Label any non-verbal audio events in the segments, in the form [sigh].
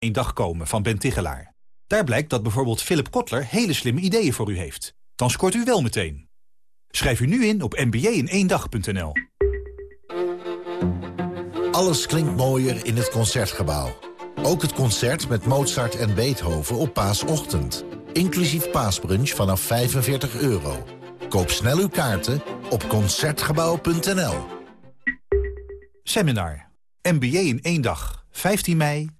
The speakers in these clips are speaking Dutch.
één dag komen van Ben Tigelaar. Daar blijkt dat bijvoorbeeld Philip Kotler hele slimme ideeën voor u heeft. Dan scoort u wel meteen. Schrijf u nu in op mba-in-één-dag.nl. Alles klinkt mooier in het Concertgebouw. Ook het concert met Mozart en Beethoven op paasochtend. Inclusief paasbrunch vanaf 45 euro. Koop snel uw kaarten op Concertgebouw.nl. Seminar. MBA in één dag. 15 mei.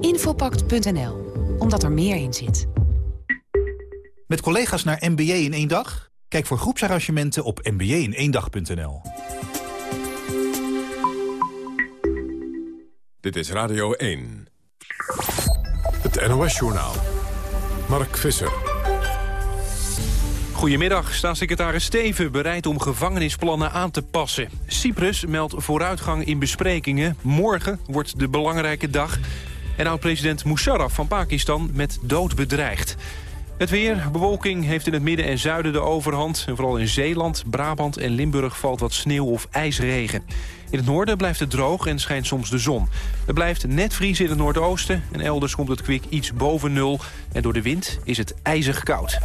Infopact.nl, omdat er meer in zit. Met collega's naar MBA in één dag? Kijk voor groepsarrangementen op mba-in-één-dag.nl. Dit is Radio 1. Het NOS-journaal. Mark Visser. Goedemiddag, staatssecretaris Steven bereid om gevangenisplannen aan te passen. Cyprus meldt vooruitgang in besprekingen. Morgen wordt de belangrijke dag. En oud-president Musharraf van Pakistan met dood bedreigd. Het weer, bewolking heeft in het midden en zuiden de overhand. En vooral in Zeeland, Brabant en Limburg valt wat sneeuw of ijsregen. In het noorden blijft het droog en schijnt soms de zon. Het blijft net vriezen in het noordoosten en elders komt het kwik iets boven nul. En door de wind is het ijzig koud.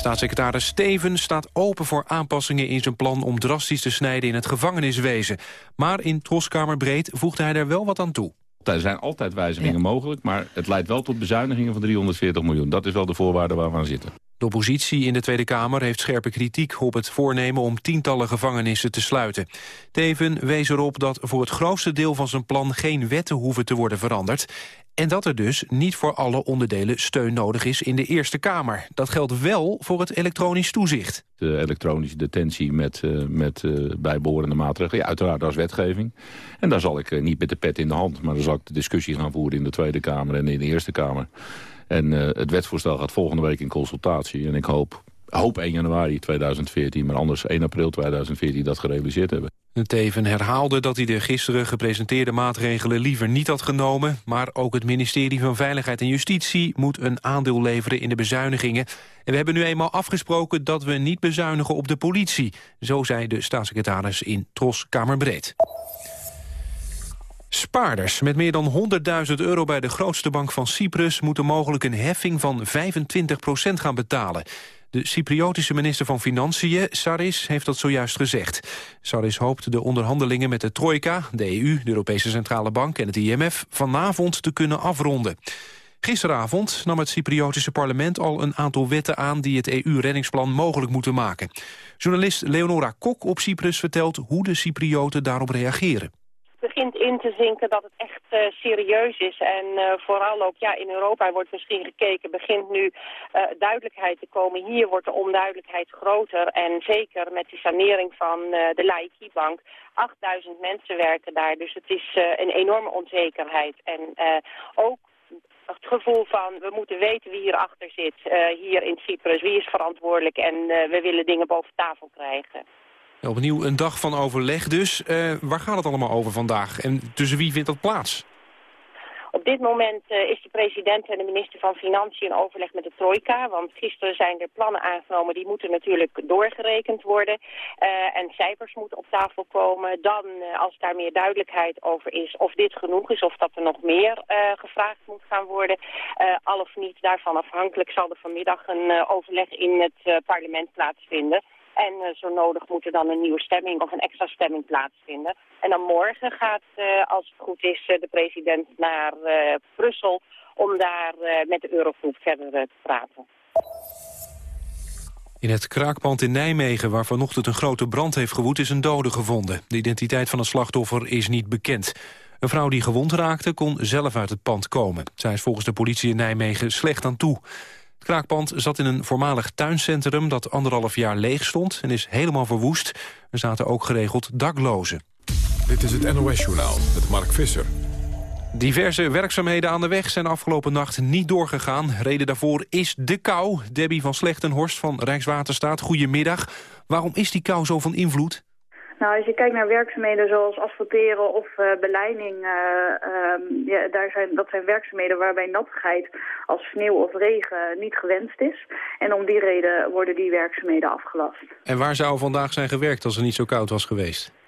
Staatssecretaris Stevens staat open voor aanpassingen in zijn plan om drastisch te snijden in het gevangeniswezen. Maar in Troskamerbreed voegde hij er wel wat aan toe. Er zijn altijd wijzigingen mogelijk, maar het leidt wel tot bezuinigingen van 340 miljoen. Dat is wel de voorwaarde waar we aan zitten. De oppositie in de Tweede Kamer heeft scherpe kritiek op het voornemen om tientallen gevangenissen te sluiten. Teven wees erop dat voor het grootste deel van zijn plan geen wetten hoeven te worden veranderd. En dat er dus niet voor alle onderdelen steun nodig is in de Eerste Kamer. Dat geldt wel voor het elektronisch toezicht. De elektronische detentie met, uh, met uh, bijbehorende maatregelen. Ja, uiteraard als wetgeving. En daar zal ik uh, niet met de pet in de hand... maar dan zal ik de discussie gaan voeren in de Tweede Kamer en in de Eerste Kamer. En het wetsvoorstel gaat volgende week in consultatie. En ik hoop hoop 1 januari 2014, maar anders 1 april 2014 dat gerealiseerd hebben. Teven herhaalde dat hij de gisteren gepresenteerde maatregelen liever niet had genomen. Maar ook het ministerie van Veiligheid en Justitie moet een aandeel leveren in de bezuinigingen. En we hebben nu eenmaal afgesproken dat we niet bezuinigen op de politie. Zo zei de staatssecretaris in Tros Kamerbreed. Spaarders met meer dan 100.000 euro bij de grootste bank van Cyprus... moeten mogelijk een heffing van 25% gaan betalen. De Cypriotische minister van Financiën, Saris, heeft dat zojuist gezegd. Saris hoopt de onderhandelingen met de Trojka, de EU, de Europese Centrale Bank en het IMF vanavond te kunnen afronden. Gisteravond nam het Cypriotische parlement al een aantal wetten aan... die het EU-reddingsplan mogelijk moeten maken. Journalist Leonora Kok op Cyprus vertelt hoe de Cyprioten daarop reageren begint in te zinken dat het echt uh, serieus is. En uh, vooral ook ja, in Europa wordt misschien gekeken, begint nu uh, duidelijkheid te komen. Hier wordt de onduidelijkheid groter. En zeker met die sanering van de Laiki-bank. 8000 mensen werken daar, dus het is een enorme onzekerheid. En ook het gevoel van we moeten weten wie hierachter zit, hier in Cyprus. Wie is verantwoordelijk en we willen dingen boven tafel krijgen. Opnieuw een dag van overleg dus. Uh, waar gaat het allemaal over vandaag en tussen wie vindt dat plaats? Op dit moment uh, is de president en de minister van Financiën in overleg met de trojka. Want gisteren zijn er plannen aangenomen, die moeten natuurlijk doorgerekend worden. Uh, en cijfers moeten op tafel komen. Dan, als daar meer duidelijkheid over is, of dit genoeg is of dat er nog meer gevraagd moet gaan worden. al of niet daarvan afhankelijk zal er vanmiddag een overleg in het parlement plaatsvinden. En uh, zo nodig moet er dan een nieuwe stemming of een extra stemming plaatsvinden. En dan morgen gaat, uh, als het goed is, uh, de president naar Brussel om daar met de Eurogroep verder te praten. In het kraakpand in Nijmegen, waar vanochtend een grote brand heeft gewoed, is een dode gevonden. De identiteit van het slachtoffer is niet bekend. Een vrouw die gewond raakte kon zelf uit het pand komen. Zij is volgens de politie in Nijmegen slecht aan toe. Het kraakpand zat in een voormalig tuincentrum dat anderhalf jaar leeg stond en is helemaal verwoest. Er zaten ook geregeld daklozen. Dit is het NOS-journaal met Mark Visser. Diverse werkzaamheden aan de weg zijn afgelopen nacht niet doorgegaan. Reden daarvoor is de kou. Debbie van Slechtenhorst van Rijkswaterstaat, goedemiddag. Waarom is die kou zo van invloed? Nou, als je kijkt naar werkzaamheden zoals asfalteren of uh, beleiding, uh, um, ja, daar zijn, dat zijn werkzaamheden waarbij nattigheid als sneeuw of regen niet gewenst is. En om die reden worden die werkzaamheden afgelast. En waar zou vandaag zijn gewerkt als het niet zo koud was geweest?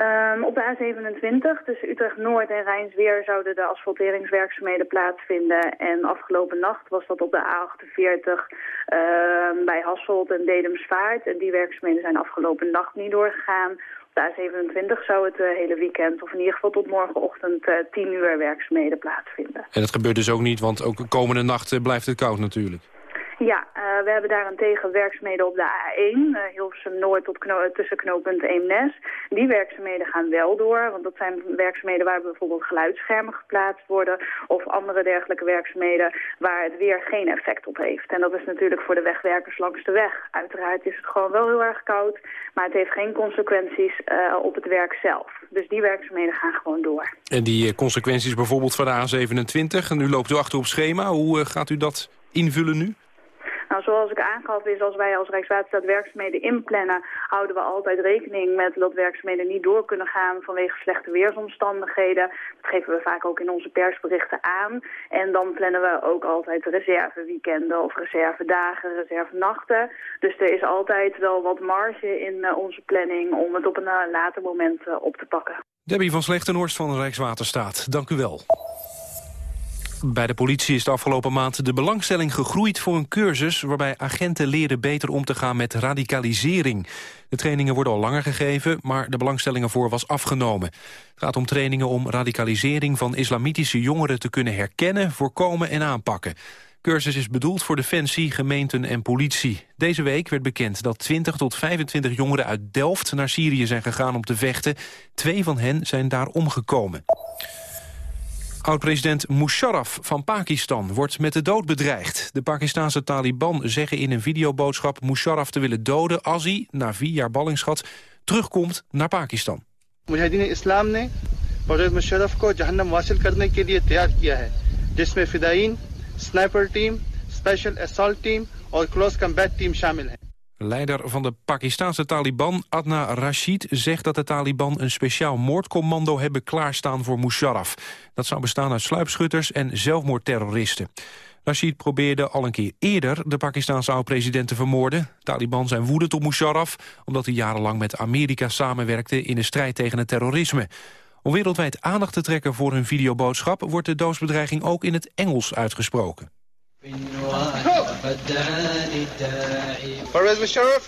Um, op de A27 tussen Utrecht-Noord en Rijnsweer zouden de asfalteringswerkzaamheden plaatsvinden. En afgelopen nacht was dat op de A48 uh, bij Hasselt en Dedemsvaart. En die werkzaamheden zijn afgelopen nacht niet doorgegaan. Op de A27 zou het uh, hele weekend, of in ieder geval tot morgenochtend, uh, 10 uur werkzaamheden plaatsvinden. En dat gebeurt dus ook niet, want ook de komende nacht blijft het koud natuurlijk. Ja, uh, we hebben daarentegen werkzaamheden op de A1, uh, Hilversum Noord tot kno tussen knooppunt Eemnes. Die werkzaamheden gaan wel door, want dat zijn werkzaamheden waar bijvoorbeeld geluidsschermen geplaatst worden of andere dergelijke werkzaamheden waar het weer geen effect op heeft. En dat is natuurlijk voor de wegwerkers langs de weg. Uiteraard is het gewoon wel heel erg koud, maar het heeft geen consequenties uh, op het werk zelf. Dus die werkzaamheden gaan gewoon door. En die consequenties bijvoorbeeld van de A27, en nu loopt u achter op schema, hoe gaat u dat invullen nu? Nou, zoals ik aangaf is, als wij als Rijkswaterstaat werkzaamheden inplannen, houden we altijd rekening met dat werkzaamheden niet door kunnen gaan vanwege slechte weersomstandigheden. Dat geven we vaak ook in onze persberichten aan. En dan plannen we ook altijd reserveweekenden of reservedagen, reservenachten. Dus er is altijd wel wat marge in uh, onze planning om het op een uh, later moment uh, op te pakken. Debbie van Slechtenhorst van Rijkswaterstaat, dank u wel. Bij de politie is de afgelopen maand de belangstelling gegroeid voor een cursus... waarbij agenten leren beter om te gaan met radicalisering. De trainingen worden al langer gegeven, maar de belangstelling ervoor was afgenomen. Het gaat om trainingen om radicalisering van islamitische jongeren te kunnen herkennen... voorkomen en aanpakken. cursus is bedoeld voor defensie, gemeenten en politie. Deze week werd bekend dat 20 tot 25 jongeren uit Delft naar Syrië zijn gegaan om te vechten. Twee van hen zijn daar omgekomen. Oud-president Musharraf van Pakistan wordt met de dood bedreigd. De Pakistanse Taliban zeggen in een videoboodschap Musharraf te willen doden... als hij, na vier jaar ballingschat, terugkomt naar Pakistan. Mujahideen Islam ne Pervez Musharraf ko Jahannam wasil karne ke liye tayar kiya hai. Jisme Fidain, Sniper Team, Special Assault Team और Close Combat Team शामिल हैं. Leider van de Pakistanse Taliban, Adna Rashid, zegt dat de Taliban een speciaal moordcommando hebben klaarstaan voor Musharraf. Dat zou bestaan uit sluipschutters en zelfmoordterroristen. Rashid probeerde al een keer eerder de Pakistanse oud-president te vermoorden. Taliban zijn woedend op Musharraf, omdat hij jarenlang met Amerika samenwerkte in de strijd tegen het terrorisme. Om wereldwijd aandacht te trekken voor hun videoboodschap wordt de doodsbedreiging ook in het Engels uitgesproken. Pervez Musharraf,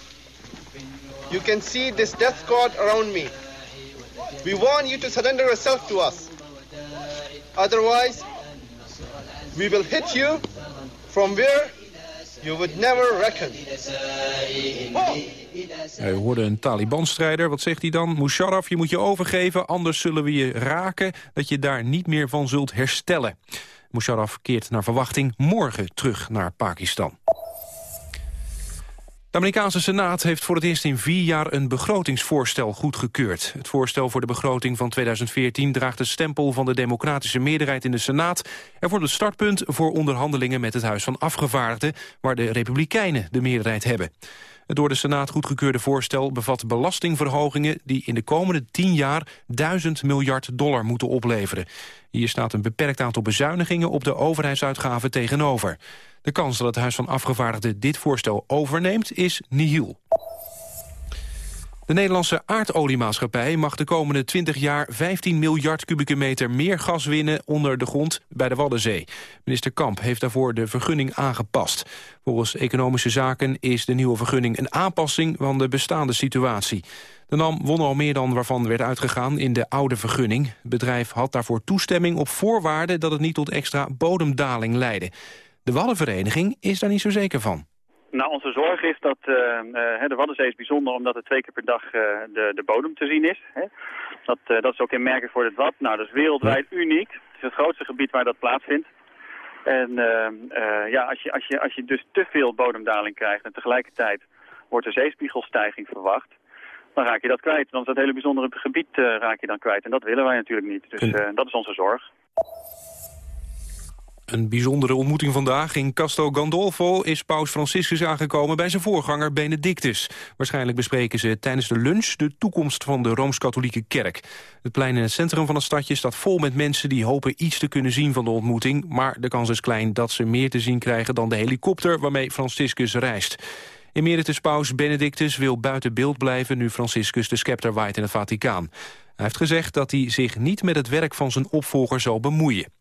you can see this death squad around me. We want you to surrender yourself to us. Otherwise, we will hit you from where you would never reckon. Hij hoorde een Taliban-strijder. Wat zegt hij dan? Musharraf, je moet je overgeven, anders zullen we je raken... dat je daar niet meer van zult herstellen. Musharraf keert naar verwachting morgen terug naar Pakistan. De Amerikaanse Senaat heeft voor het eerst in vier jaar een begrotingsvoorstel goedgekeurd. Het voorstel voor de begroting van 2014 draagt de stempel van de democratische meerderheid in de Senaat. Er wordt het startpunt voor onderhandelingen met het Huis van Afgevaardigden, waar de Republikeinen de meerderheid hebben. Het door de Senaat goedgekeurde voorstel bevat belastingverhogingen... die in de komende tien jaar 1000 miljard dollar moeten opleveren. Hier staat een beperkt aantal bezuinigingen op de overheidsuitgaven tegenover. De kans dat het Huis van Afgevaardigden dit voorstel overneemt is nihil. De Nederlandse aardoliemaatschappij mag de komende 20 jaar 15 miljard kubieke meter meer gas winnen onder de grond bij de Waddenzee. Minister Kamp heeft daarvoor de vergunning aangepast. Volgens Economische Zaken is de nieuwe vergunning een aanpassing van de bestaande situatie. De NAM won al meer dan waarvan werd uitgegaan in de oude vergunning. Het bedrijf had daarvoor toestemming op voorwaarde dat het niet tot extra bodemdaling leidde. De Waddenvereniging is daar niet zo zeker van. Nou, onze zorg is dat uh, uh, de Waddenzee is bijzonder omdat er twee keer per dag uh, de, de bodem te zien is. Hè? Dat, dat is ook kenmerkend voor het Wad. Nou, dat is wereldwijd uniek. Het is het grootste gebied waar dat plaatsvindt. En ja, als je, als, je, als je dus te veel bodemdaling krijgt en tegelijkertijd wordt er zeespiegelstijging verwacht, dan raak je dat kwijt. Dan is dat hele bijzondere gebied raak je dan kwijt. En dat willen wij natuurlijk niet. Dus dat is onze zorg. Een bijzondere ontmoeting vandaag. In Castel Gandolfo is paus Franciscus aangekomen bij zijn voorganger Benedictus. Waarschijnlijk bespreken ze tijdens de lunch de toekomst van de Rooms-Katholieke Kerk. Het plein in het centrum van het stadje staat vol met mensen die hopen iets te kunnen zien van de ontmoeting. Maar de kans is klein dat ze meer te zien krijgen dan de helikopter waarmee Franciscus reist. Emeritus paus Benedictus wil buiten beeld blijven nu Franciscus de scepter waait in het Vaticaan. Hij heeft gezegd dat hij zich niet met het werk van zijn opvolger zal bemoeien.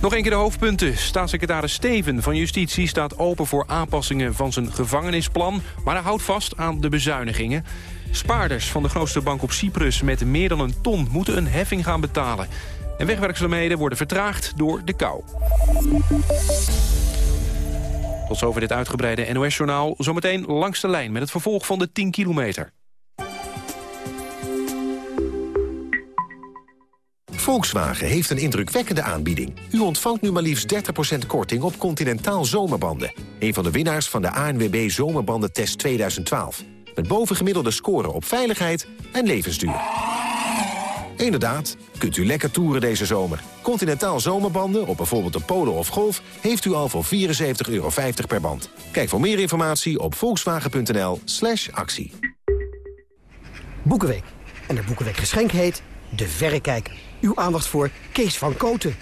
Nog een keer de hoofdpunten. Staatssecretaris Steven van Justitie staat open voor aanpassingen van zijn gevangenisplan... maar hij houdt vast aan de bezuinigingen. Spaarders van de grootste bank op Cyprus met meer dan een ton moeten een heffing gaan betalen. En wegwerkzaamheden worden vertraagd door de kou. Tot zover dit uitgebreide NOS-journaal. Zometeen langs de lijn met het vervolg van de 10 kilometer. Volkswagen heeft een indrukwekkende aanbieding. U ontvangt nu maar liefst 30% korting op Continentaal zomerbanden. Een van de winnaars van de ANWB Zomerbandentest 2012. Met bovengemiddelde scoren op veiligheid en levensduur. Inderdaad, kunt u lekker toeren deze zomer. Continentaal zomerbanden op bijvoorbeeld de Polo of Golf... heeft u al voor 74,50 euro per band. Kijk voor meer informatie op volkswagen.nl slash actie. Boekenweek. En de Boekenweek geschenk heet De Verrekijker. Uw aandacht voor Kees van Koten.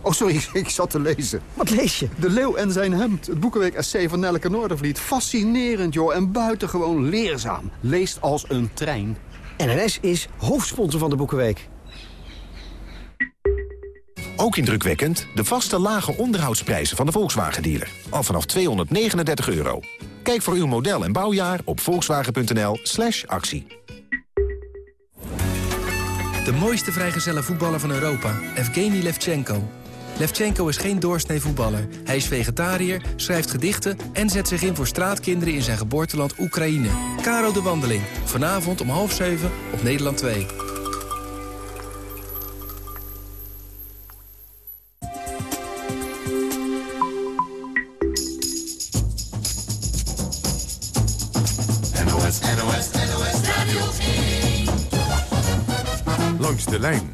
Oh, sorry, [laughs] ik zat te lezen. Wat lees je? De Leeuw en zijn hemd. Het Boekenweek essay van Nelleke Noordervliet. Fascinerend, joh. En buitengewoon leerzaam. Leest als een trein. NNS is hoofdsponsor van de Boekenweek. Ook indrukwekkend de vaste lage onderhoudsprijzen van de Volkswagen-dealer. Al vanaf 239 euro. Kijk voor uw model en bouwjaar op volkswagen.nl slash actie. De mooiste vrijgezelle voetballer van Europa, Evgeny Levchenko. Levchenko is geen doorsnee voetballer. Hij is vegetariër, schrijft gedichten... en zet zich in voor straatkinderen in zijn geboorteland Oekraïne. Caro de Wandeling, vanavond om half zeven op Nederland 2. De lijn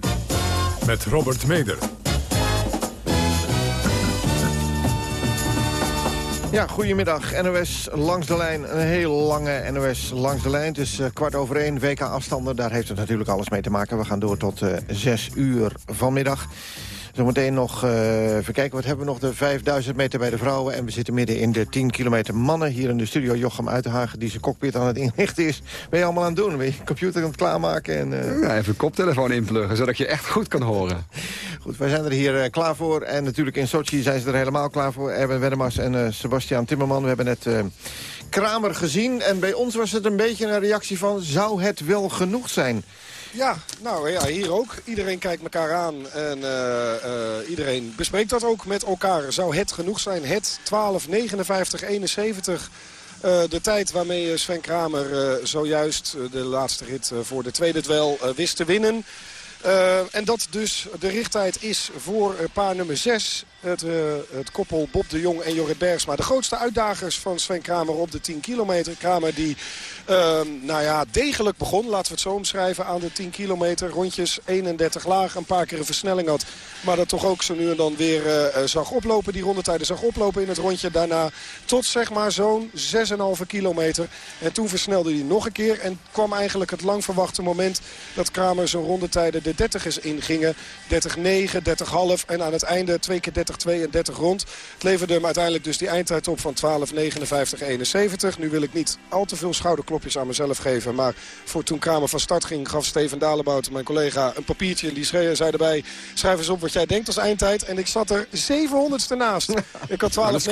met Robert Meder. Ja, goedemiddag. NOS langs de lijn. Een heel lange NOS langs de lijn. Is uh, kwart over één, WK-afstanden. Daar heeft het natuurlijk alles mee te maken. We gaan door tot uh, zes uur vanmiddag. Zometeen nog, uh, even kijken, wat hebben we nog? De 5000 meter bij de vrouwen. En we zitten midden in de 10 kilometer mannen. Hier in de studio Jochem Uitenhagen, die zijn cockpit aan het inrichten is. Ben je allemaal aan het doen? Ben je computer aan het klaarmaken? En, uh... ja, even koptelefoon inpluggen, zodat je echt goed kan horen. Goed, wij zijn er hier uh, klaar voor. En natuurlijk in Sochi zijn ze er helemaal klaar voor. Erwin Wennemars en Sebastian Timmerman. We hebben net Kramer gezien. En bij ons was het een beetje een reactie van... zou het wel genoeg zijn? Ja, nou ja, hier ook. Iedereen kijkt elkaar aan en uh, uh, iedereen bespreekt dat ook met elkaar. Zou het genoeg zijn? Het 12, 59, 71. Uh, de tijd waarmee Sven Kramer zojuist de laatste rit voor de tweede dwel wist te winnen. En dat dus de richttijd is voor paar nummer 6. Het, uh, het koppel Bob de Jong en Jorrit Bergsma. De grootste uitdagers van Sven Kramer op de 10 kilometer. Kramer die uh, nou ja, degelijk begon, laten we het zo omschrijven, aan de 10 kilometer. Rondjes 31 laag, een paar keer een versnelling had. Maar dat toch ook zo nu en dan weer uh, zag oplopen. Die rondetijden zag oplopen in het rondje daarna. Tot zeg maar zo'n 6,5 kilometer. En toen versnelde hij nog een keer. En kwam eigenlijk het lang verwachte moment dat Kramer zo'n rondetijden de 30ers ingingen. 30,9, 30,5 en aan het einde twee keer 30 32 rond. Het leverde hem uiteindelijk dus die eindtijd op van 12.59.71. Nu wil ik niet al te veel schouderklopjes aan mezelf geven. Maar voor toen Kramer van start ging gaf Steven Dalenbout, mijn collega, een papiertje. En die zei erbij, schrijf eens op wat jij denkt als eindtijd. En ik zat er 700ste naast. [laughs] Ik had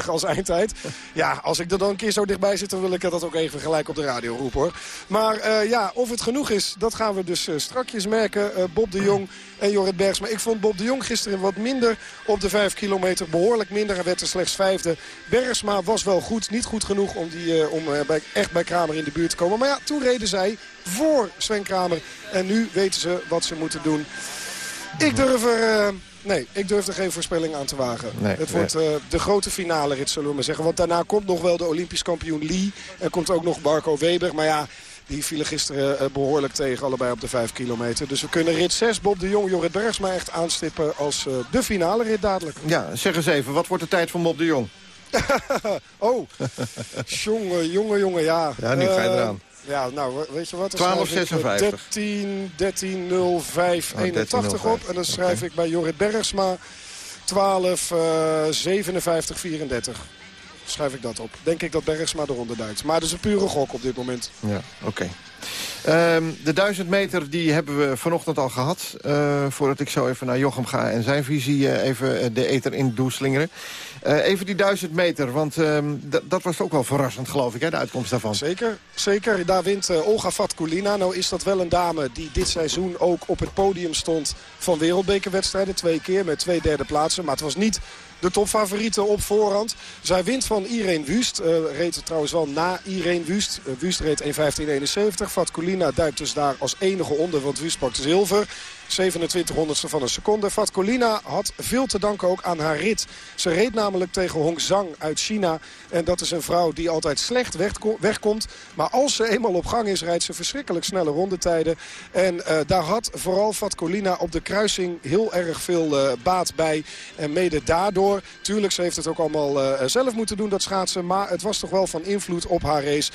12.59.64 als eindtijd. Ja, als ik er dan een keer zo dichtbij zit, dan wil ik dat ook even gelijk op de radio roepen hoor. Maar uh, ja, of het genoeg is, dat gaan we dus uh, strakjes merken. Uh, Bob de Jong en Jorrit Bergs. Maar ik vond Bob de Jong gisteren wat minder op de 5 kilometer. Behoorlijk minder. Hij werd er slechts vijfde. Bergsma was wel goed. Niet goed genoeg om, die, uh, om uh, bij, echt bij Kramer in de buurt te komen. Maar ja, toen reden zij voor Sven Kramer. En nu weten ze wat ze moeten doen. Ik durf er... Uh, Nee, ik durf er geen voorspelling aan te wagen. Nee, het wordt uh, de grote finale rit, zullen we maar zeggen. Want daarna komt nog wel de Olympisch kampioen Lee. En komt ook nog Marco Weber. Maar ja, Die vielen gisteren eh, behoorlijk tegen, allebei op de 5 kilometer. Dus we kunnen rit 6, Bob de Jong, Jorrit Bergsma echt aanstippen als eh, de finale rit dadelijk. Ja, zeg eens even, wat wordt de tijd van Bob de Jong? [laughs] oh, [laughs] jongen, jongen, jongen, ja. Ja, nu ga je Eh, eraan. Ja, nou, weet je wat? Dan 12, schrijf ik, eh, 56. 13, 13, 05, Oh, 81 op. En dan schrijf ik bij Jorrit Bergsma 12, eh 57, 34. Schrijf ik dat op. Denk ik dat Bergsma de ronde duikt. Maar dat is een pure gok op dit moment. Ja, oké. Ehm, de 1000 meter die hebben we vanochtend al gehad. eh, voordat ik zo even naar Jochem ga en zijn visie eh, even eh, de eter in doe slingeren. Eh, even die 1000 meter, want ehm, dat was ook wel verrassend geloof ik, hè, de uitkomst daarvan. Zeker, zeker. Daar wint Olga Vatkulina. Nou is dat wel een dame die dit seizoen ook op het podium stond van wereldbekerwedstrijden. Twee keer met twee derde plaatsen. Maar het was niet de topfavoriete op voorhand. Zij wint van Irene Wust. eh, reed trouwens wel na Irene Wust. Uh, Wust reed 1.15.71. Vatkulina duikt dus daar als enige onder, want Wust pakte zilver. 27 honderdste van een seconde. Vatkulina had veel te danken ook aan haar rit. Ze reed namelijk tegen Hong Zhang uit China. En dat is een vrouw die altijd slecht wegko- wegkomt. Maar als ze eenmaal op gang is, rijdt ze verschrikkelijk snelle rondetijden. En eh, daar had vooral Vatkulina op de kruising heel erg veel eh, baat bij. En mede daardoor, tuurlijk, ze heeft het ook allemaal eh, zelf moeten doen, dat schaatsen. Maar het was toch wel van invloed op haar race.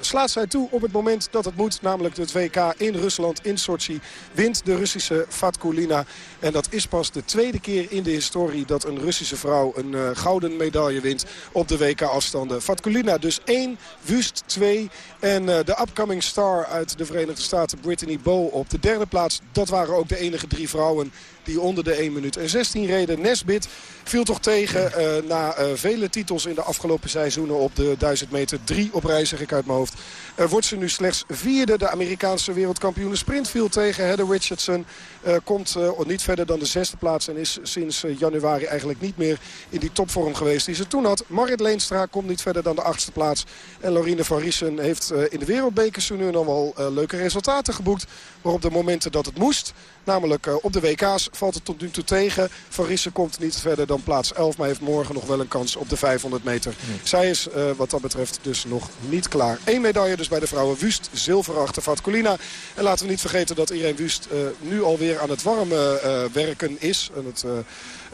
Slaat zij toe op het moment dat het moet, namelijk het WK in Rusland, in Sochi. Wint de Russische Vatkulina. En dat is pas de tweede keer in de historie dat een Russische vrouw een eh, gouden medaille wint op de WK-afstanden. Vatkulina dus 1, Wust 2 en eh, de upcoming star uit de Verenigde Staten, Brittany Bow, op de derde plaats. Dat waren ook de enige drie vrouwen die onder de 1 minuut en 16 reden. Nesbit viel toch tegen eh, na eh, vele titels in de afgelopen seizoenen op de 1000 meter. Drie op rij, zeg ik uit mijn hoofd. Eh, wordt ze nu slechts vierde. De Amerikaanse wereldkampioen sprint viel tegen. Heather Richardson eh, komt niet verder dan de zesde plaats. En is sinds januari eigenlijk niet meer in die topvorm geweest die ze toen had. Marit Leenstra komt niet verder dan de achtste plaats. En Lorine van Riesen heeft in de wereldbekers nu nog wel leuke resultaten geboekt. Maar op de momenten dat het moest, namelijk eh, op de WK's, valt het tot nu toe tegen. Van Riesen komt niet verder dan plaats 11, maar heeft morgen nog wel een kans op de 500 meter. Zij is eh, wat dat betreft dus nog niet klaar. Eén medaille dus bij de vrouwen. Wust, zilver achter Vatkulina. En laten we niet vergeten dat Irene Wust eh, nu alweer aan het warmen eh, werken is. En het,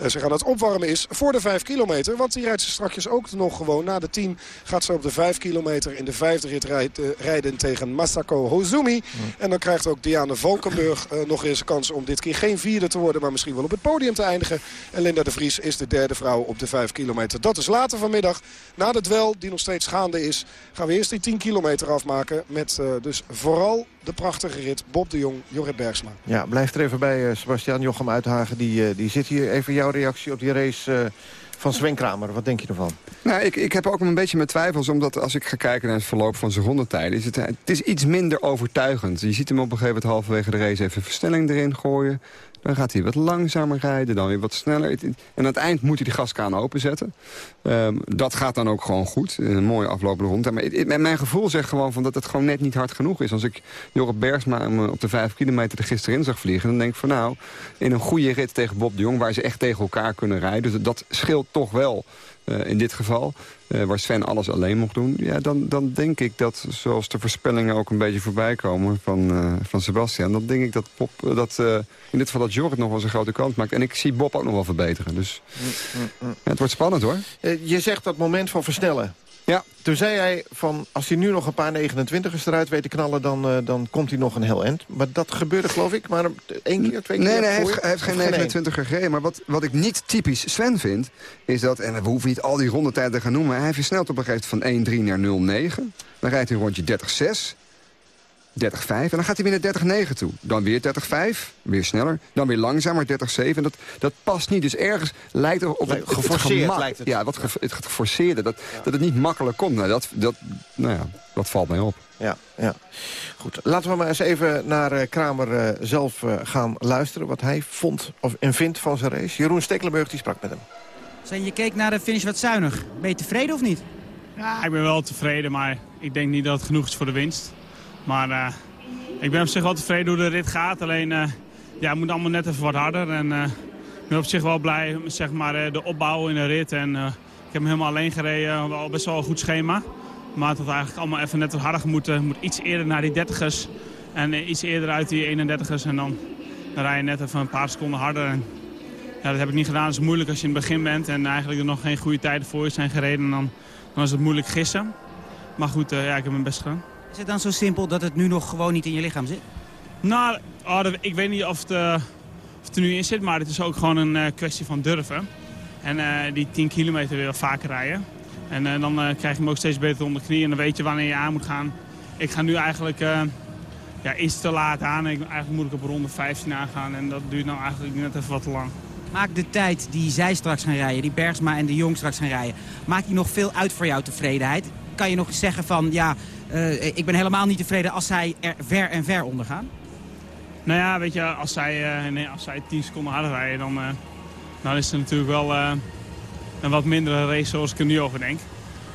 zich aan het opwarmen is voor de 5 kilometer. Want die rijdt ze straks ook nog gewoon. Na de 10 gaat ze op de 5 kilometer in de vijfde rit eh, rijden tegen Masako Hozumi. En dan krijgt ook Diane Valkenburg eh, nog eens een kans om dit keer geen vierde te worden. Maar misschien wel op het podium te eindigen. En Linda de Vries is de derde vrouw op de 5 kilometer. Dat is later vanmiddag. Na de dwel die nog steeds gaande is. Gaan we eerst die 10 kilometer afmaken. Met eh, dus vooral de prachtige rit Bob de Jong, Jorrit Bergsma. Ja, blijf er even bij, eh, Sebastian Jochem Uithagen. Die, eh, die zit hier. Even jouw reactie op die race eh, van Sven Kramer. Wat denk je ervan? Nou, ik, ik heb ook een beetje mijn twijfels, omdat als ik ga kijken naar het verloop van zijn rondetijden... is het, het is iets minder overtuigend. Je ziet hem op een gegeven moment halverwege de race even versnelling erin gooien. Dan gaat hij wat langzamer rijden, dan weer wat sneller. En aan het eind moet hij de gaskraan openzetten. Ehm, dat gaat dan ook gewoon goed. Een mooie aflopende ronde. Mijn gevoel zegt gewoon van dat het gewoon net niet hard genoeg is. Als ik Jorrit Bergsma eh, op de vijf kilometer er gisteren in zag vliegen... dan denk ik van nou, in een goede rit tegen Bob de Jong... waar ze echt tegen elkaar kunnen rijden. Dus dat scheelt toch wel eh, in dit geval. eh, waar Sven alles alleen mocht doen. Ja, dan, dan denk ik dat, zoals de voorspellingen ook een beetje voorbij komen van, eh, van Sebastian... dan denk ik dat, Bob, dat in dit geval dat Jorrit nog wel eens een grote kant maakt. En ik zie Bob ook nog wel verbeteren. Dus ja, het wordt spannend hoor. Je zegt dat moment van versnellen. Ja. Toen zei hij van, als hij nu nog een paar 29ers eruit weet te knallen... Dan, eh, dan komt hij nog een heel eind. Maar dat gebeurde geloof ik maar één keer, twee keer. Nee, nee, hij heeft, hij heeft geen Of één? 29 gereden. Maar wat, wat ik niet typisch Sven vind, is dat... en we hoeven niet al die rondetijden te gaan noemen... hij versnelt op een gegeven moment van 1.3 naar 0.9. Dan rijdt hij rondje 30.6. 30.5 en dan gaat hij weer naar 30.9 toe. Dan weer 30.5, weer sneller. Dan weer langzamer, 30.7. Dat, dat past niet. Dus ergens lijkt het op het, het geforceerd lijkt het. Ja, wat ge- het geforceerde. Dat, dat het niet makkelijk komt. Nou, dat, dat, nou ja, dat valt mij op. Ja, ja. Goed, laten we maar eens even naar eh, Kramer eh, zelf eh, gaan luisteren... wat hij vond of, en vindt van zijn race. Jeroen Stekelenburg die sprak met hem. Zijn je keek naar de finish wat zuinig. Ben je tevreden of niet? Ja, ik ben wel tevreden, maar ik denk niet dat het genoeg is voor de winst. Maar eh, ik ben op zich wel tevreden hoe de rit gaat. Alleen, eh, ja, het moet allemaal net even wat harder. En eh, ik ben op zich wel blij zeg maar, de opbouw in de rit. En, ik heb hem helemaal alleen gereden, wel best wel een goed schema. Maar het had eigenlijk allemaal even net wat harder moeten. Moet iets eerder naar die 30ers. En iets eerder uit die 31ers. En dan, dan rij je net even een paar seconden harder. Ja, dat heb ik niet gedaan. Het is moeilijk als je in het begin bent. En eigenlijk er nog geen goede tijden voor je zijn gereden. Dan, dan is het moeilijk gissen. Maar goed, ja, ik heb mijn best gedaan. Is het dan zo simpel dat het nu nog gewoon niet in je lichaam zit? Nou, oh, ik weet niet of het, uh, of het er nu in zit. Maar het is ook gewoon een uh, kwestie van durven. En die 10 kilometer weer vaker rijden. En dan krijg je hem ook steeds beter onder de knie. En dan weet je wanneer je aan moet gaan. Ik ga nu eigenlijk ja, iets te laat aan. Ik, eigenlijk moet ik op ronde 15 aangaan. En dat duurt nou eigenlijk net even wat te lang. Maakt de tijd die zij straks gaan rijden, die Bergsma en de Jong straks gaan rijden... maakt die nog veel uit voor jouw tevredenheid? Kan je nog zeggen van, ja, ik ben helemaal niet tevreden als zij er ver en ver onder gaan? Nou ja, weet je, als zij, nee, als zij 10 seconden harder rijden, dan, dan is het natuurlijk wel een wat mindere race zoals ik er nu over denk.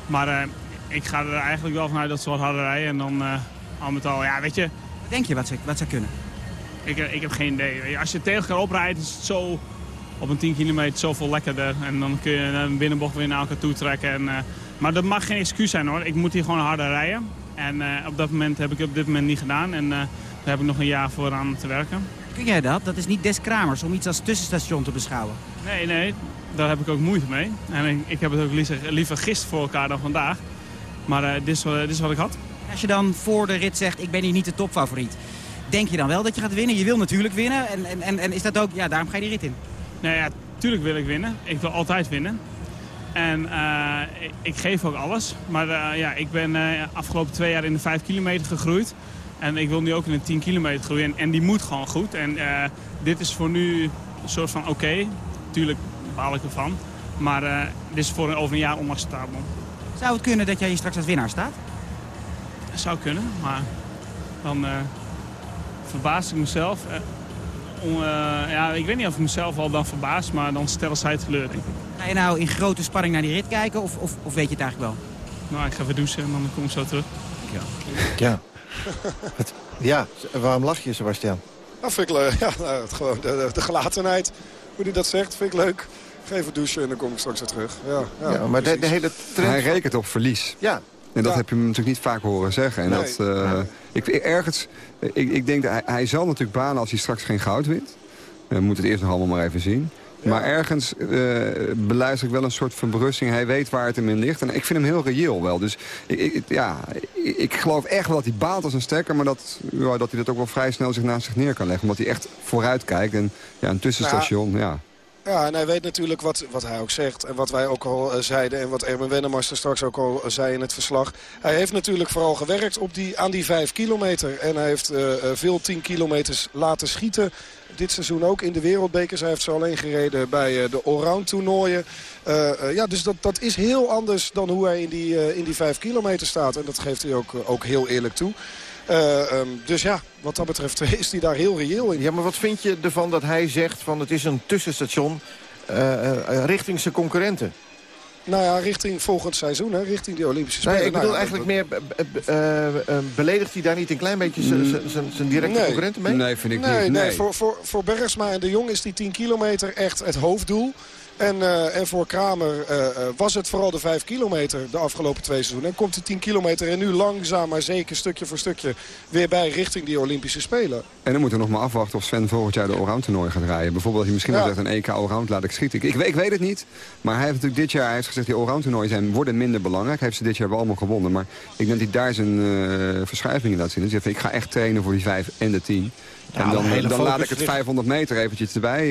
Maar uh, ik ga er eigenlijk wel vanuit dat ze wat harder rijden. En dan uh, al met al, ja, weet je... Wat denk je wat ze, wat ze kunnen? Ik, ik heb geen idee. Als je tegen elkaar oprijdt, is het zo op een 10 kilometer zoveel lekkerder. En dan kun je een binnenbocht weer naar elkaar toe trekken. En, uh, maar dat mag geen excuus zijn hoor. Ik moet hier gewoon harder rijden. En op dat moment heb ik het op dit moment niet gedaan. En daar heb ik nog een jaar voor aan te werken. Kun jij dat? Dat is niet des kramers om iets als tussenstation te beschouwen. Nee, nee daar heb ik ook moeite mee. En ik, ik heb het ook liever, liever gisteren voor elkaar dan vandaag. Maar uh, dit, is, dit is wat ik had. Als je dan voor de rit zegt, ik ben hier niet de topfavoriet. Denk je dan wel dat je gaat winnen? Je wil natuurlijk winnen. En, en, en is dat ook, ja, daarom ga je die rit in? Nou ja, tuurlijk wil ik winnen. Ik wil altijd winnen. En uh, ik, ik, geef ook alles. Maar ja, ik ben afgelopen twee jaar in de 5 kilometer gegroeid. En ik wil nu ook in de 10 kilometer groeien. En, en die moet gewoon goed. En dit is voor nu een soort van oké. Okay. Tuurlijk baal ik ervan. Maar uh, dit is voor over een jaar onacceptabel. Zou het kunnen dat jij hier straks als winnaar staat? Dat zou kunnen, maar dan uh, verbaas ik mezelf. Uh, om, ja, ik weet niet of ik mezelf al dan verbaas, maar dan stellen zij het teleur, denk ik. Ga je nou in grote spanning naar die rit kijken of, of, of weet je het eigenlijk wel? Nou, ik ga even douchen en dan kom ik zo terug. Ja. Ja. [laughs] ja, waarom lach je, Sebastian? Nou, vind ik leuk. [laughs] Ja, nou, gewoon de, de gelatenheid, hoe hij dat zegt, vind ik leuk. Ga even douchen en dan kom ik straks weer terug. Ja, ja, ja maar de, de, hele trend... Hij rekent op verlies. Ja. En dat heb je hem natuurlijk niet vaak horen zeggen. En nee. dat, uh, ik, ergens, ik, ik denk dat hij, hij zal natuurlijk banen als hij straks geen goud wint. We moeten het eerst nog allemaal maar even zien. Maar ergens uh, beluister ik wel een soort van berusting. Hij weet waar het hem in ligt. En ik vind hem heel reëel wel. Dus ik, ik ja, ik, ik, geloof echt wel dat hij baalt als een stekker. Maar dat, ja, dat hij dat ook wel vrij snel zich naast zich neer kan leggen. Omdat hij echt vooruit kijkt. En ja, een tussenstation, ja. ja. Ja, en hij weet natuurlijk wat, wat hij ook zegt. En wat wij ook al uh, zeiden. En wat Erwin Wennemars straks ook al uh, zei in het verslag. Hij heeft natuurlijk vooral gewerkt op die, aan die vijf kilometer. En hij heeft uh, veel tien kilometers laten schieten. Dit seizoen ook in de wereldbekers. Hij heeft zo alleen gereden bij de allround toernooien. ja, dus dat, dat is heel anders dan hoe hij in die, in die vijf kilometer staat. En dat geeft hij ook, ook heel eerlijk toe. Uh, um, dus ja, wat dat betreft [laughs] is hij daar heel reëel in. Ja, maar wat vind je ervan dat hij zegt van het is een tussenstation uh, uh, richting zijn concurrenten? Nou ja, richting volgend seizoen, hè, richting die Olympische Spelen. Nee, ik bedoel nou, eigenlijk meer, beledigt hij daar niet een klein beetje zijn directe nee. concurrenten mee? Nee, vind ik nee, niet. Nee, nee. Voor, voor, voor Bergsma en de Jong is die 10 kilometer echt het hoofddoel. En, uh, en voor Kramer uh, uh, was het vooral de 5 kilometer de afgelopen twee seizoenen. En komt de 10 kilometer en nu langzaam maar zeker stukje voor stukje weer bij richting die Olympische Spelen. En dan moeten we nog maar afwachten of Sven volgend jaar de allround toernooi gaat rijden. Bijvoorbeeld hij misschien ja. wel zegt een EK allround laat ik schieten. Ik, ik, ik, weet het niet, maar hij heeft natuurlijk dit jaar hij heeft gezegd die allround toernooien zijn, worden minder belangrijk. Hij heeft ze dit jaar wel allemaal gewonnen. Maar ik denk dat hij daar zijn verschuivingen laat zien. Dus hij zegt ik ga echt trainen voor die 5 en de 10. Ja, dan, dan laat ik het 500 meter eventjes erbij,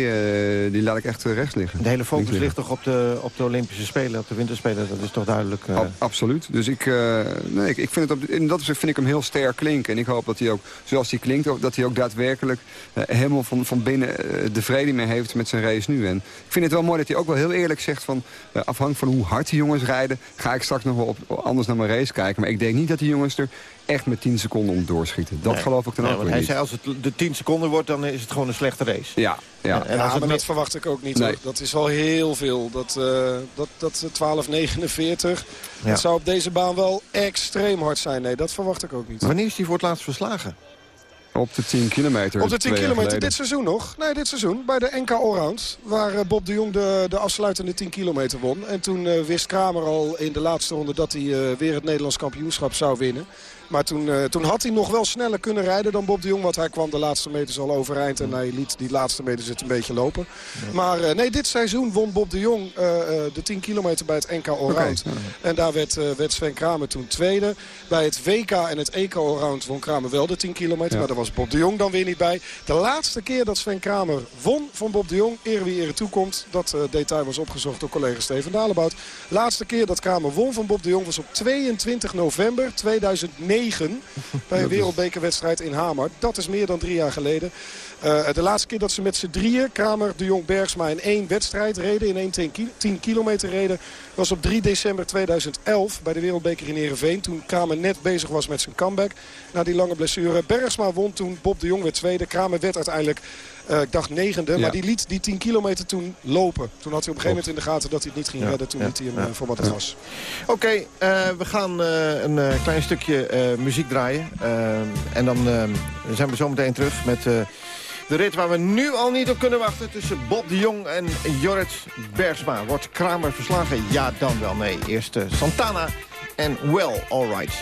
uh, die laat ik echt rechts liggen. De hele focus ligt toch op de, op de Olympische Spelen, op de Winterspelen, dat is toch duidelijk? Uh... Ab absoluut. Dus ik, uh, nee, ik, ik vind het op, in dat opzicht vind ik hem heel sterk klinken. En ik hoop dat hij ook, zoals hij klinkt, dat hij ook daadwerkelijk helemaal van, van binnen de vrede mee heeft met zijn race nu. En ik vind het wel mooi dat hij ook wel heel eerlijk zegt van, afhankelijk van hoe hard die jongens rijden, ga ik straks nog wel op, anders naar mijn race kijken. Maar ik denk niet dat die jongens er echt met 10 seconden om doorschieten. Dat nee. geloof ik dan nee, ook want weer hij niet. zei als het de 10 seconden wordt, dan is het gewoon een slechte race. Ja, ja. En, en als ja, maar dat verwacht ik ook niet. Nee. Dat is wel heel veel. Dat, uh, dat, dat 12.49. Ja. Dat zou op deze baan wel extreem hard zijn. Nee, dat verwacht ik ook niet. Wanneer is hij voor het laatst verslagen? Op de 10 kilometer. Op de 10 twee jaar kilometer dit seizoen nog. Nee, dit seizoen. Bij de NK Allround. Waar eh, Bob de Jong de, de afsluitende 10 kilometer won. En toen eh, wist Kramer al in de laatste ronde dat hij eh, weer het Nederlands kampioenschap zou winnen. Maar toen, eh, toen had hij nog wel sneller kunnen rijden dan Bob de Jong. Want hij kwam de laatste meters al overeind. En hij liet die laatste meters het een beetje lopen. Maar eh, nee, dit seizoen won Bob de Jong eh, de 10 kilometer bij het NK Allround. En daar werd, werd Sven Kramer toen tweede. Bij het WK en het EK Allround won Kramer wel de 10 kilometer. Ja. Maar daar was Bob de Jong dan weer niet bij. De laatste keer dat Sven Kramer won van Bob de Jong. Eer wie ere toekomt. Dat detail was opgezocht door collega Steven Dalebout. Laatste keer dat Kramer won van Bob de Jong was op 22 november 2009. Bij [laughs] een wereldbekerwedstrijd in Hamar. Dat is meer dan drie jaar geleden. Eh, de laatste keer dat ze met z'n drieën, Kramer, de Jong, Bergsma in één wedstrijd reden. In één 10 ki- 10 kilometer reden. Was op 3 december 2011 bij de wereldbeker in Heerenveen. Toen Kramer net bezig was met zijn comeback. Na die lange blessure. Bergsma won toen. Bob de Jong werd tweede. Kramer werd uiteindelijk, eh, ik dacht negende. Ja. Maar die liet die 10 kilometer toen lopen. Toen had hij op een gegeven moment in de gaten dat hij het niet ging Ja, redden. Toen ja, liet hij hem ja. eh, voor wat het Ja. was. Oké, eh, we gaan eh, een eh, klein stukje eh, muziek draaien. En dan zijn we zo meteen terug met eh, de rit waar we nu al niet op kunnen wachten... tussen Bob de Jong en Jorrit Bergsma. Wordt Kramer verslagen? Ja, dan wel nee. Eerst Santana en Well Alright. alright,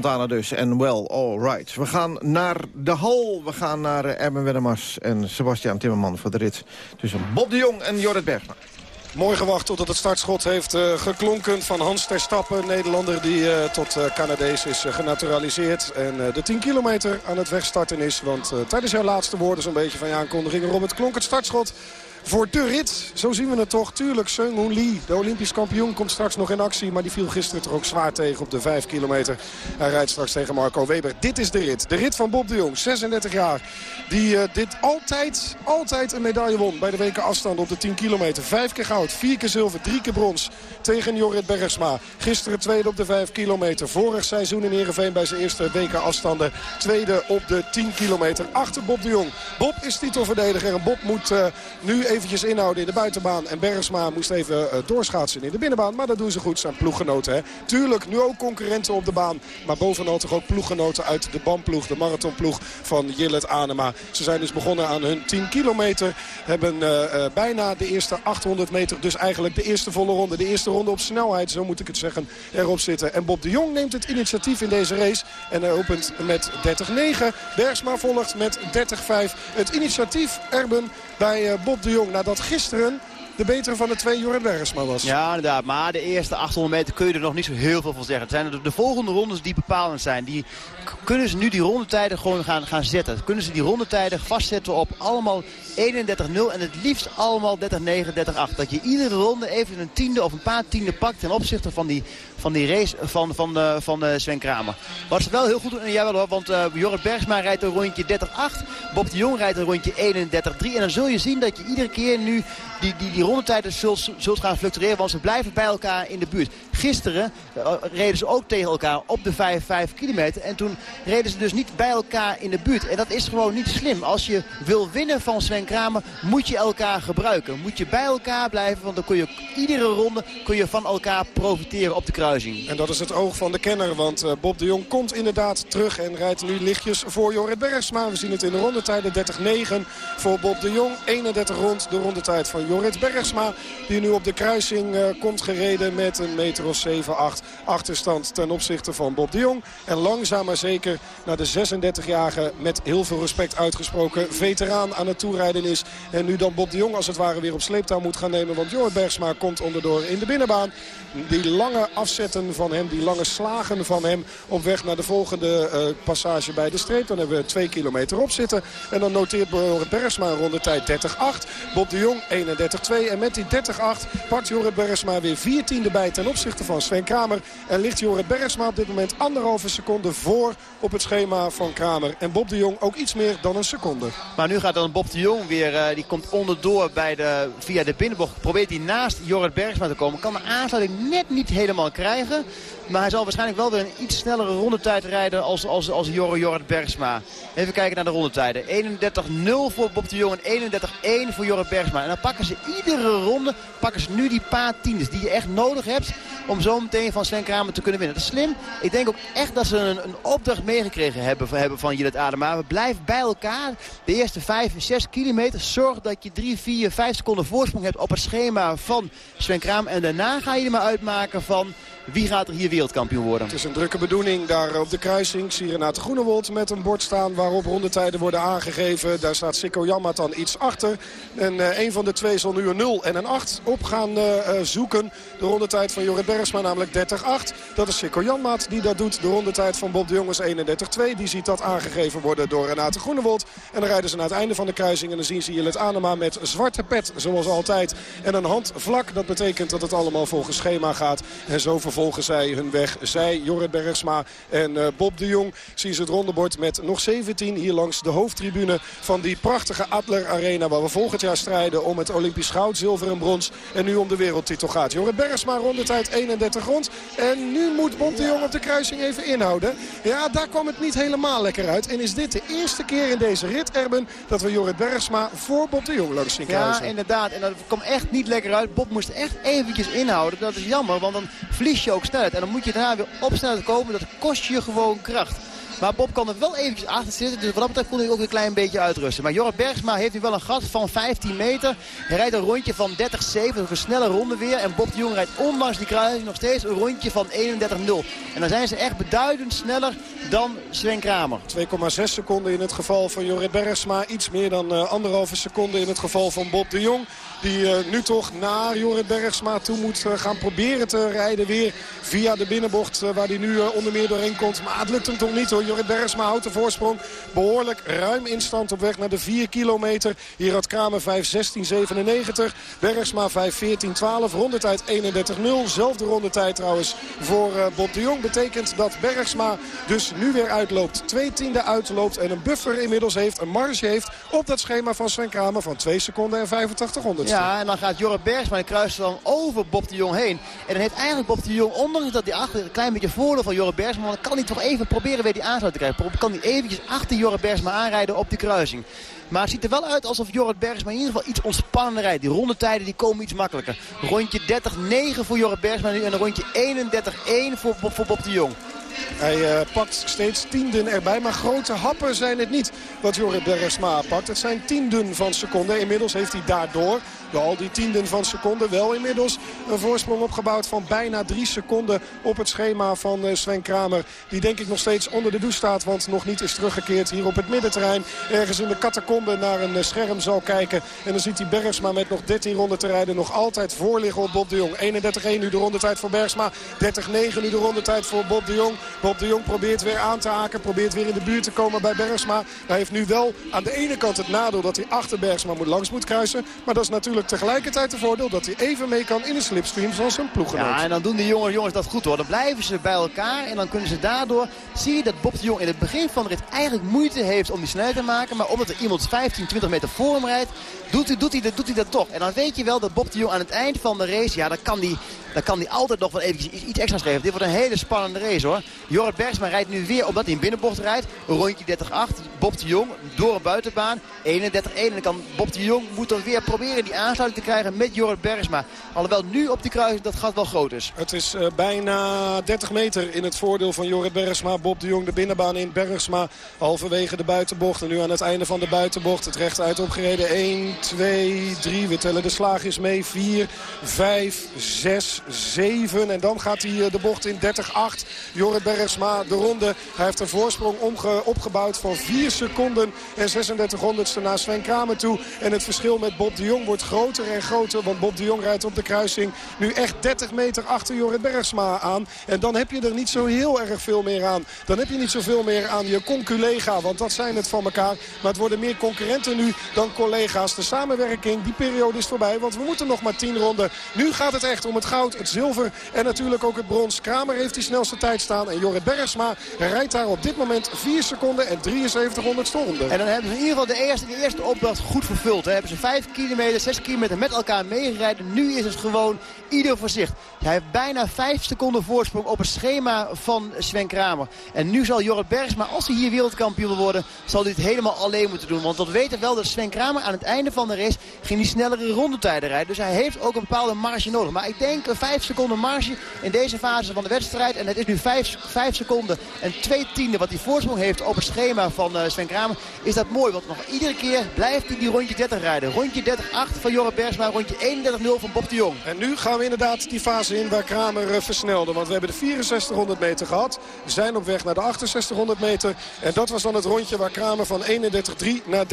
Dus en Well Alright. We gaan naar de hal. We gaan naar eh, Erben Wennemars en Sebastian Timmerman voor de rit... tussen Bob de Jong en Jorrit Bergsma. Mooi gewacht totdat het startschot heeft eh, geklonken van Hans ter Stappen. Nederlander die eh, tot Canadees is genaturaliseerd. En de 10 kilometer aan het wegstarten is. Want tijdens jouw laatste woorden zo'n beetje van je aankondiging... Robert, klonk het startschot. Voor de rit. Zo zien we het toch. Tuurlijk, Seung Hoon Lee, de Olympisch kampioen, komt straks nog in actie. Maar die viel gisteren toch ook zwaar tegen op de 5 kilometer. Hij rijdt straks tegen Marco Weber. Dit is de rit. De rit van Bob de Jong, 36 jaar. Die uh, dit altijd, altijd een medaille won bij de weken afstand op de 10 kilometer. Vijf keer goud, vier keer zilver, drie keer brons tegen Jorrit Bergsma. Gisteren tweede op de 5 kilometer. Vorig seizoen in Heerenveen bij zijn eerste weken afstanden. Tweede op de 10 kilometer achter Bob de Jong. Bob is titelverdediger en Bob moet uh, nu eventjes inhouden in de buitenbaan. En Bergsma moest even uh, doorschaatsen in de binnenbaan. Maar dat doen ze goed, zijn ploeggenoten. Hè. Tuurlijk, nu ook concurrenten op de baan. Maar bovenal toch ook ploeggenoten uit de bandploeg, de marathonploeg van Jillet Anema. Ze zijn dus begonnen aan hun 10 kilometer. Hebben uh, bijna de eerste 800 meter, dus eigenlijk de eerste volle ronde. De eerste ronde op snelheid, zo moet ik het zeggen, erop zitten. En Bob de Jong neemt het initiatief in deze race. En hij opent met 30-9. Bergsma volgt met 30-5. Het initiatief, Erben, bij Bob de Jong. Nadat gisteren de betere van de twee Jorrit Bergsma was. Ja, inderdaad. Maar de eerste 800 meter kun je er nog niet zo heel veel van zeggen. Het zijn de, de volgende rondes die bepalend zijn. Die kunnen ze nu die rondetijden gewoon gaan, gaan zetten. Kunnen ze die rondetijden vastzetten op allemaal 31-0 en het liefst allemaal 30-9, 30-8. Dat je iedere ronde even een tiende of een paar tienden pakt ten opzichte van die, van die race van, van, uh, van uh, Sven Kramer. Wat ze wel heel goed doen, en jij wel hoor, want uh, Jorrit Bergsma rijdt een rondje 30-8. Bob de Jong rijdt een rondje 31-3. En dan zul je zien dat je iedere keer nu die, die, die rondetijden zult, zult gaan fluctueren, want ze blijven bij elkaar in de buurt. Gisteren uh, reden ze ook tegen elkaar op de 5, 5 kilometer. En toen reden ze dus niet bij elkaar in de buurt. En dat is gewoon niet slim. Als je wil winnen van Sven Kramer, moet je elkaar gebruiken. Moet je bij elkaar blijven, want dan kun je iedere ronde kun je van elkaar profiteren op de kruising. En dat is het oog van de kenner, want uh, Bob de Jong komt inderdaad terug en rijdt nu lichtjes voor Jorrit Bergsma. We zien het in de rondetijden 30-9 voor Bob de Jong. 31 rond de rondetijd van Jorrit Bergsma, die nu op de kruising uh, komt gereden met een meter of 7-8 achterstand ten opzichte van Bob de Jong. En langzaam maar zeker naar de 36-jarige met heel veel respect uitgesproken veteraan aan het toerijden is. En nu dan Bob de Jong als het ware weer op sleeptouw moet gaan nemen. Want Jorrit Bergsma komt onderdoor in de binnenbaan. Die lange afzetten van hem, die lange slagen van hem op weg naar de volgende uh, passage bij de streep. Dan hebben we twee kilometer op zitten. En dan noteert Jorrit Bergsma een rondetijd 30-8. Bob de Jong 31-2. En met die 30-8 pakt Jorrit Bergsma weer vier tiende bij ten opzichte van Sven Kramer. En ligt Jorrit Bergsma op dit moment anderhalve seconde voor op het schema van Kramer. En Bob de Jong ook iets meer dan een seconde. Maar nu gaat dan Bob de Jong weer, uh, die komt onderdoor bij de, via de binnenbocht. Probeert hij naast Jorrit Bergsma te komen. Kan de aansluiting net niet helemaal krijgen. Maar hij zal waarschijnlijk wel weer een iets snellere rondetijd rijden als, als, als Jorre Jorrit Bergsma. Even kijken naar de rondetijden. 31-0 voor Bob de Jong en 31-1 voor Jorrit Bergsma. En dan pakken ze iedere ronde pakken ze nu die paar tiendes die je echt nodig hebt om zo meteen van Sven Kramer te kunnen winnen. Dat is slim. Ik denk ook echt dat ze een, een opdracht meegekregen hebben, hebben van Jillet Adema. We blijven bij elkaar. De eerste 5, 6 kilometer. Zorg dat je 3, 4, 5 seconden voorsprong hebt op het schema van Sven Kramer. En daarna ga je er maar uitmaken van wie gaat er hier wereldkampioen worden. Het is een drukke bedoeling daar op de kruising. Zie Renate Groenewold met een bord staan waarop rondetijden worden aangegeven. Daar staat Sikko Janmaat dan iets achter. En uh, een van de twee zal nu een 0 en een 8 op gaan uh, zoeken. De rondetijd van Jorrit Bergsma namelijk 30-8. Dat is Sikko Janmaat die dat doet. De rondetijd van Bob de Jongens 31-2. Die ziet dat aangegeven worden door Renate Groenewold. En dan rijden ze naar het einde van de kruising. En dan zien ze Jillet Anema met zwarte pet zoals altijd. En een hand vlak. Dat betekent dat het allemaal volgens schema gaat. En zo vervolgen zij hun weg. Zij, Jorrit Bergsma en uh, Bob de Jong zien ze het rondebord met nog 17 hier langs de hoofdtribune van die prachtige Adler Arena. Waar we volgend jaar strijden om het Olympisch goud, zilver en brons. En nu om de wereldtitel gaat. Jorrit Bergsma rondetijd 31 rond. En nu moet Bob de Jong op de kruising even inhouden. Ja, daar kwam het niet helemaal lekker uit. En is dit de eerste keer in deze rit, Erben, dat we Jorrit Bergsma voor Bob de Jong langs zien kruisen. Ja, inderdaad. En dat kwam echt niet lekker uit. Bob moest echt eventjes inhouden. Dat is jammer, want dan verlies je ook snelheid. En dan moet je daarna weer op snelheid komen. Dat kost je gewoon kracht. Maar Bob kan er wel eventjes achter zitten. Dus wat dat betreft kon hij ook een klein beetje uitrusten. Maar Jorrit Bergsma heeft nu wel een gat van 15 meter. Hij rijdt een rondje van 30-7. Een snelle ronde weer. En Bob de Jong rijdt ondanks die kruising nog steeds een rondje van 31-0. En dan zijn ze echt beduidend sneller dan Sven Kramer. 2,6 seconden in het geval van Jorrit Bergsma. Iets meer dan uh, anderhalve seconde in het geval van Bob de Jong. Die uh, nu toch naar Jorrit Bergsma toe moet uh, gaan proberen te rijden weer via de binnenbocht. waar hij nu onder meer doorheen komt. Maar het lukt hem toch niet hoor. Jorrit Bergsma houdt de voorsprong behoorlijk ruim in stand op weg naar de 4 kilometer. Hier had Kramer 5.16.97. Bergsma 5.14.12. Rondetijd 31.0. Zelfde rondetijd trouwens voor uh, Bob de Jong. Betekent dat Bergsma dus nu weer uitloopt. Twee tiende uitloopt en een buffer inmiddels heeft. Een marge heeft op dat schema van Sven Kramer van 2 seconden en 85 honderdste. Ja, en dan gaat Jorrit Bergsma en kruist dan over Bob de Jong heen. En dan heeft eigenlijk Bob de Jong, ondanks dat hij achter een klein beetje voordeel van Jorrit Bergsma... kan hij toch even proberen weer die Kan hij eventjes achter Jorrit Bergsma aanrijden op die kruising. Maar het ziet er wel uit alsof Jorrit Bergsma in ieder geval iets ontspannender rijdt. Die rondetijden die komen iets makkelijker. Rondje 30-9 voor Jorrit Bergsma nu en een rondje 31-1 voor, Bob de Jong. Hij uh, pakt steeds tienden erbij, maar grote happen zijn het niet wat Jorrit Bergsma pakt. Het zijn tienden van seconden. Inmiddels heeft hij daardoor, door al die tienden van seconden, wel inmiddels een voorsprong opgebouwd van bijna drie seconden op het schema van uh, Sven Kramer. Die denk ik nog steeds onder de douche staat, want nog niet is teruggekeerd hier op het middenterrein. Ergens in de catacombe naar een uh, scherm zal kijken. En dan ziet hij Bergsma met nog 13 ronden te rijden nog altijd voorliggen op Bob de Jong. 31-1 nu de rondetijd voor Bergsma. 30-9 nu de rondetijd voor Bob de Jong. Bob de Jong probeert weer aan te haken. Probeert weer in de buurt te komen bij Bergsma. Hij heeft nu wel aan de ene kant het nadeel dat hij achter Bergsma moet langs moet kruisen. Maar dat is natuurlijk tegelijkertijd de voordeel dat hij even mee kan in de slipstream zoals zijn ploeggenoot. Ja, en dan doen die jonge jongens dat goed hoor. Dan blijven ze bij elkaar en dan kunnen ze daardoor... Zie je dat Bob de Jong in het begin van de rit eigenlijk moeite heeft om die snelheid te maken. Maar omdat er iemand 15, 20 meter voor hem rijdt, doet hij, doet hij, dat, doet hij dat toch. En dan weet je wel dat Bob de Jong aan het eind van de race, ja, dan kan die... Dan kan hij altijd nog wel eventjes iets extra's geven. Dit wordt een hele spannende race hoor. Jorrit Bergsma rijdt nu weer, omdat hij in binnenbocht rijdt. Rondje 30-8. Bob de Jong door een buitenbaan. 31-1. En dan kan Bob de Jong moet dan weer proberen die aansluiting te krijgen met Jorrit Bergsma. Alhoewel nu op die kruising dat gat wel groot is. Het is uh, bijna 30 meter in het voordeel van Jorrit Bergsma. Bob de Jong de binnenbaan in. Bergsma halverwege de buitenbocht. En nu aan het einde van de buitenbocht het rechtuit opgereden. 1, 2, 3. We tellen de slaagjes mee. 4, 5, 6, 7. En dan gaat hij de bocht in 30-8. Jorrit Bergsma de ronde. Hij heeft een voorsprong opgebouwd van 4 seconden en 36 honderdste naar Sven Kramer toe. En het verschil met Bob de Jong wordt groter en groter. Want Bob de Jong rijdt op de kruising nu echt 30 meter achter Jorrit Bergsma aan. En dan heb je er niet zo heel erg veel meer aan. Dan heb je niet zoveel meer aan je conculega. Want dat zijn het van elkaar. Maar het worden meer concurrenten nu dan collega's. De samenwerking, die periode is voorbij. Want we moeten nog maar 10 ronden. Nu gaat het echt om het goud, het zilver en natuurlijk ook het brons. Kramer heeft die snelste tijd staan. En Jorrit Bergsma rijdt daar op dit moment 4 seconden en 73 honderdste ronde. En dan hebben ze in ieder geval de eerste, de eerste opdracht goed vervuld. Hebben ze 5 kilometer, 6 kilometer met elkaar meegereden. Nu is het gewoon ieder voor zich. Hij heeft bijna 5 seconden voorsprong op het schema van Sven Kramer. En nu zal Jorrit Bergsma, als hij hier wereldkampioen wil worden, zal hij het helemaal alleen moeten doen. Want we weten wel dat Sven Kramer aan het einde van de race ging die snellere rondetijden rijden. Dus hij heeft ook een bepaalde marge nodig. Maar ik denk een 5 seconden marge in deze fase van de wedstrijd. En het is nu 5, 5 seconden en 2 tiende wat hij voorsprong heeft op het schema van uh, Sven Kramer. Is dat mooi, want nog iedere keer blijft hij die rondje 30 rijden. Rondje 30-8 van Jorrit Bergsma, rondje 31-0 van Bob de Jong. En nu gaan we inderdaad die fase in waar Kramer uh, versnelde. Want we hebben de 6400 meter gehad. We zijn op weg naar de 6800 meter. En dat was dan het rondje waar Kramer van 31-3 naar 30-9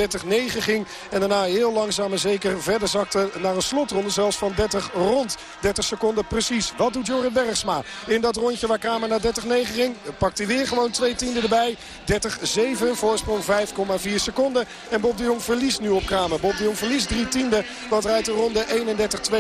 ging. En daarna heel langzaam en zeker verder zakte naar een slotronde. Zelfs van 30 rond. 30 seconden precies. Wat doet Jorrit Bergsma? In dat rondje waar Kramer naar 30-9 ging, pakt hij weer gewoon twee tienden erbij. 30-7, voorsprong 5,4 seconden. En Bob de Jong verliest nu op Kramer. Bob de Jong verliest drie tienden, want rijdt de ronde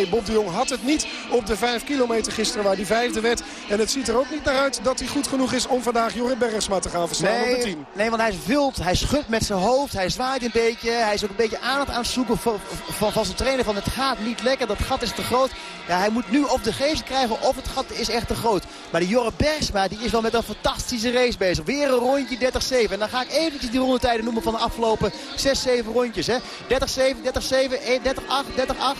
31-2. Bob de Jong had het niet op de 5 kilometer gisteren waar hij vijfde werd. En het ziet er ook niet naar uit dat hij goed genoeg is om vandaag Jorrit Bergsma te gaan verslaan nee, op de 10. Nee, want hij wild. Hij schudt met zijn hoofd. Hij zwaait een beetje. Hij is ook een beetje aan het zoeken van, van, van zijn trainer. Van het gaat niet lekker. Dat gat is te groot. Ja, hij moet nu of de geest krijgen of het gat is echt te groot. Maar die Jorrit Bergsma die is wel met een fantastische race bezig. Weer een rondje 30-7. En dan ga ik eventjes die rondetijden noemen van de afgelopen 6, 7 rondjes. 30-7, 30-7, 30-8, 30-8,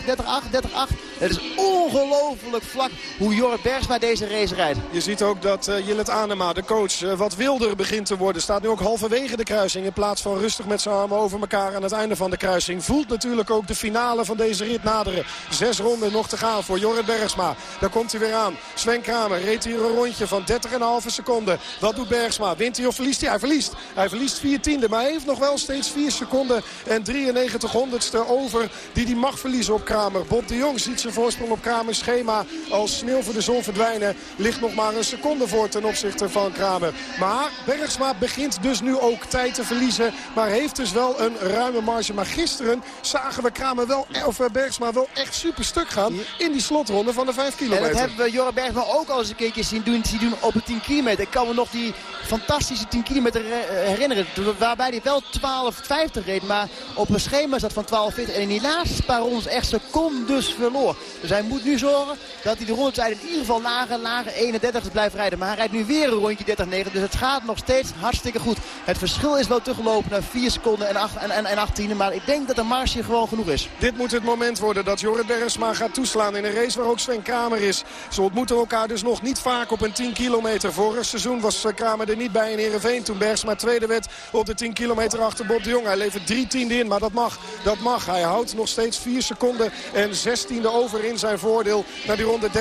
30-8, 30-8. Het is ongelooflijk vlak hoe Jorrit Bergsma deze race rijdt. Je ziet ook dat uh, Jillet Anema, de coach, uh, wat wilder begint te worden. Staat nu ook halverwege de kruising. In plaats van rustig met zijn armen over elkaar aan het einde van de kruising. Voelt natuurlijk ook de finale van deze rit naderen. Zes ronden nog te gaan voor Jorrit Bergsma. Daar komt hij weer aan. Sven Kramer reed hier een rondje van 30,5 seconden. Wat doet Bergsma? Wint hij of verliest hij? Hij verliest. Hij verliest 4 tiende. Maar hij heeft nog wel steeds 4 seconden en 93 honderdste over die hij mag verliezen op Kramer. Bob de Jong ziet marge voorsprong op Kramer. Schema als sneeuw voor de zon verdwijnen. Ligt nog maar een seconde voor ten opzichte van Kramer. Maar Bergsma begint dus nu ook tijd te verliezen. Maar heeft dus wel een ruime marge. Maar gisteren zagen we Kramer wel, of eh, Bergsma wel echt super stuk gaan in die slotronde van de 5 En kilometer. dat hebben we Jorre Bergsma ook al eens een keertje zien doen, zien doen op de 10 kilometer. Ik kan me nog die fantastische 10 kilometer eh, herinneren. Waarbij hij wel 12.50 reed. Maar op een schema zat van 12.40. En in die laatste paar rondes echt secondes verloor. Dus hij moet nu zorgen dat hij de rondetijd in ieder geval lager, lager 31 blijft rijden. Maar hij rijdt nu weer een rondje 30-9. Dus het gaat nog steeds hartstikke goed. Het verschil is wel teruggelopen naar 4 seconden en, 8, en, en, en 18. Maar ik denk dat de marge gewoon genoeg is. Dit moet het moment worden dat Jorrit Bergsma gaat toeslaan in een race waar ook Sven Kramer is. Ze ontmoeten elkaar dus nog niet vaak op een 10 kilometer. Vorig seizoen was Kramer er niet bij in Heerenveen toen Bergsma tweede werd op de 10 kilometer achter Bob de Jong. Hij levert drie tiende in, maar dat mag. Dat mag. Hij houdt nog steeds 4 seconden en 16e over in zijn voordeel naar die ronde 30-8.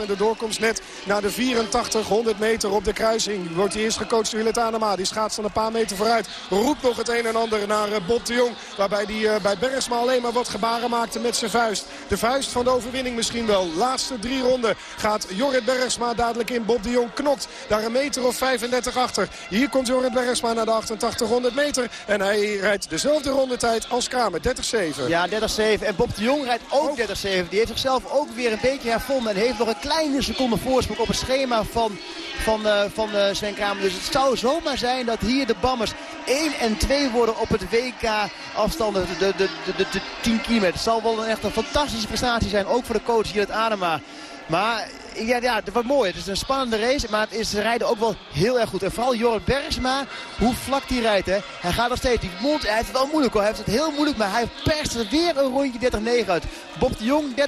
En de doorkomst net naar de 84, 100 meter op de kruising. Wordt hij eerst gecoacht door Hillet Anema. Die schaatst dan een paar meter vooruit. Roept nog het een en ander naar eh, Bob de Jong. Waarbij hij bij Bergsma alleen maar wat gebaren maakte met zijn vuist. De vuist van de overwinning misschien wel. Laatste drie ronden gaat Jorrit Bergsma dadelijk in. Bob de Jong knokt daar een meter of 35 achter. Hier komt Jorrit Bergsma naar de 88 100 meter. En hij rijdt dezelfde rondetijd als Kramer. 30-7. Ja, 30-7. En Bob de Jong rijdt ook 30-7. Die heeft zichzelf ook weer een beetje hervonden. En heeft nog een kleine seconde voorsprong op het schema van, van, uh, van uh, Sven Kramer. Dus het zou zomaar zijn dat hier de Bammers 1 en 2 worden op het WK afstanden. De, de, de, de, de 10 kilometer. Het zal wel een echt een fantastische prestatie zijn. Ook voor de coach hier het Adema. Maar ja, ja, wat mooi. Het is een spannende race, maar het is, ze rijden ook wel heel erg goed. En vooral Jorrit Bergsma, hoe vlak die rijdt. Hè. Hij gaat nog steeds. Die mond, hij heeft het wel moeilijk hoor. Hij heeft het heel moeilijk, maar hij perst er weer een rondje 30-9 uit. Bob de Jong 30-8.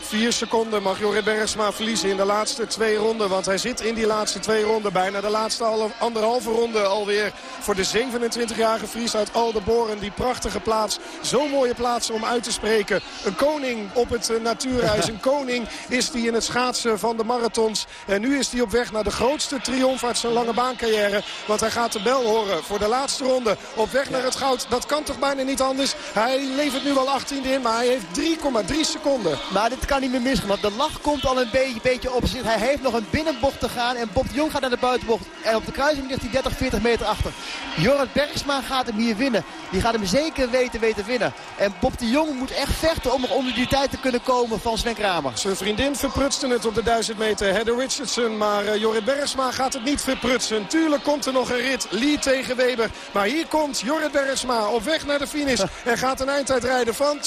Vier seconden mag Jorrit Bergsma verliezen in de laatste twee ronden. Want hij zit in die laatste twee ronden. Bijna de laatste anderhalve ronde alweer voor de 27-jarige Fries uit Aldeborn. Die prachtige plaats. Zo'n mooie plaats om uit te spreken. Een koning op het uh, natuurreis. [laughs] Een koning is die in het schaatsen van de marathons. En nu is hij op weg naar de grootste triomf uit zijn lange baancarrière. Want hij gaat de bel horen voor de laatste ronde. Op weg naar het goud. Dat kan toch bijna niet anders. Hij levert nu al 18e in, maar hij heeft 3,3 seconden. Maar dit kan niet meer misgaan, want de lach komt al een beetje, beetje op zich. Hij heeft nog een binnenbocht te gaan en Bob de Jong gaat naar de buitenbocht. En op de kruising ligt hij 30, 40 meter achter. Jorrit Bergsma gaat hem hier winnen. Die gaat hem zeker weten weten winnen. En Bob de Jong moet echt vechten om nog onder die tijd te kunnen komen van Sven Kramer. Zijn vriendin verprutste het op de 1000 meter. Heather Richardson, maar uh, Jorrit Bergsma gaat het niet verprutsen. Tuurlijk komt er nog een rit. Lee tegen Weber. Maar hier komt Jorrit Bergsma op weg naar de finish. [laughs] En gaat een eindtijd rijden van 12.57,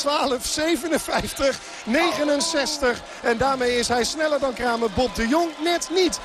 69. En daarmee is hij sneller dan Kramer. Bob de Jong net niet. 13.00.26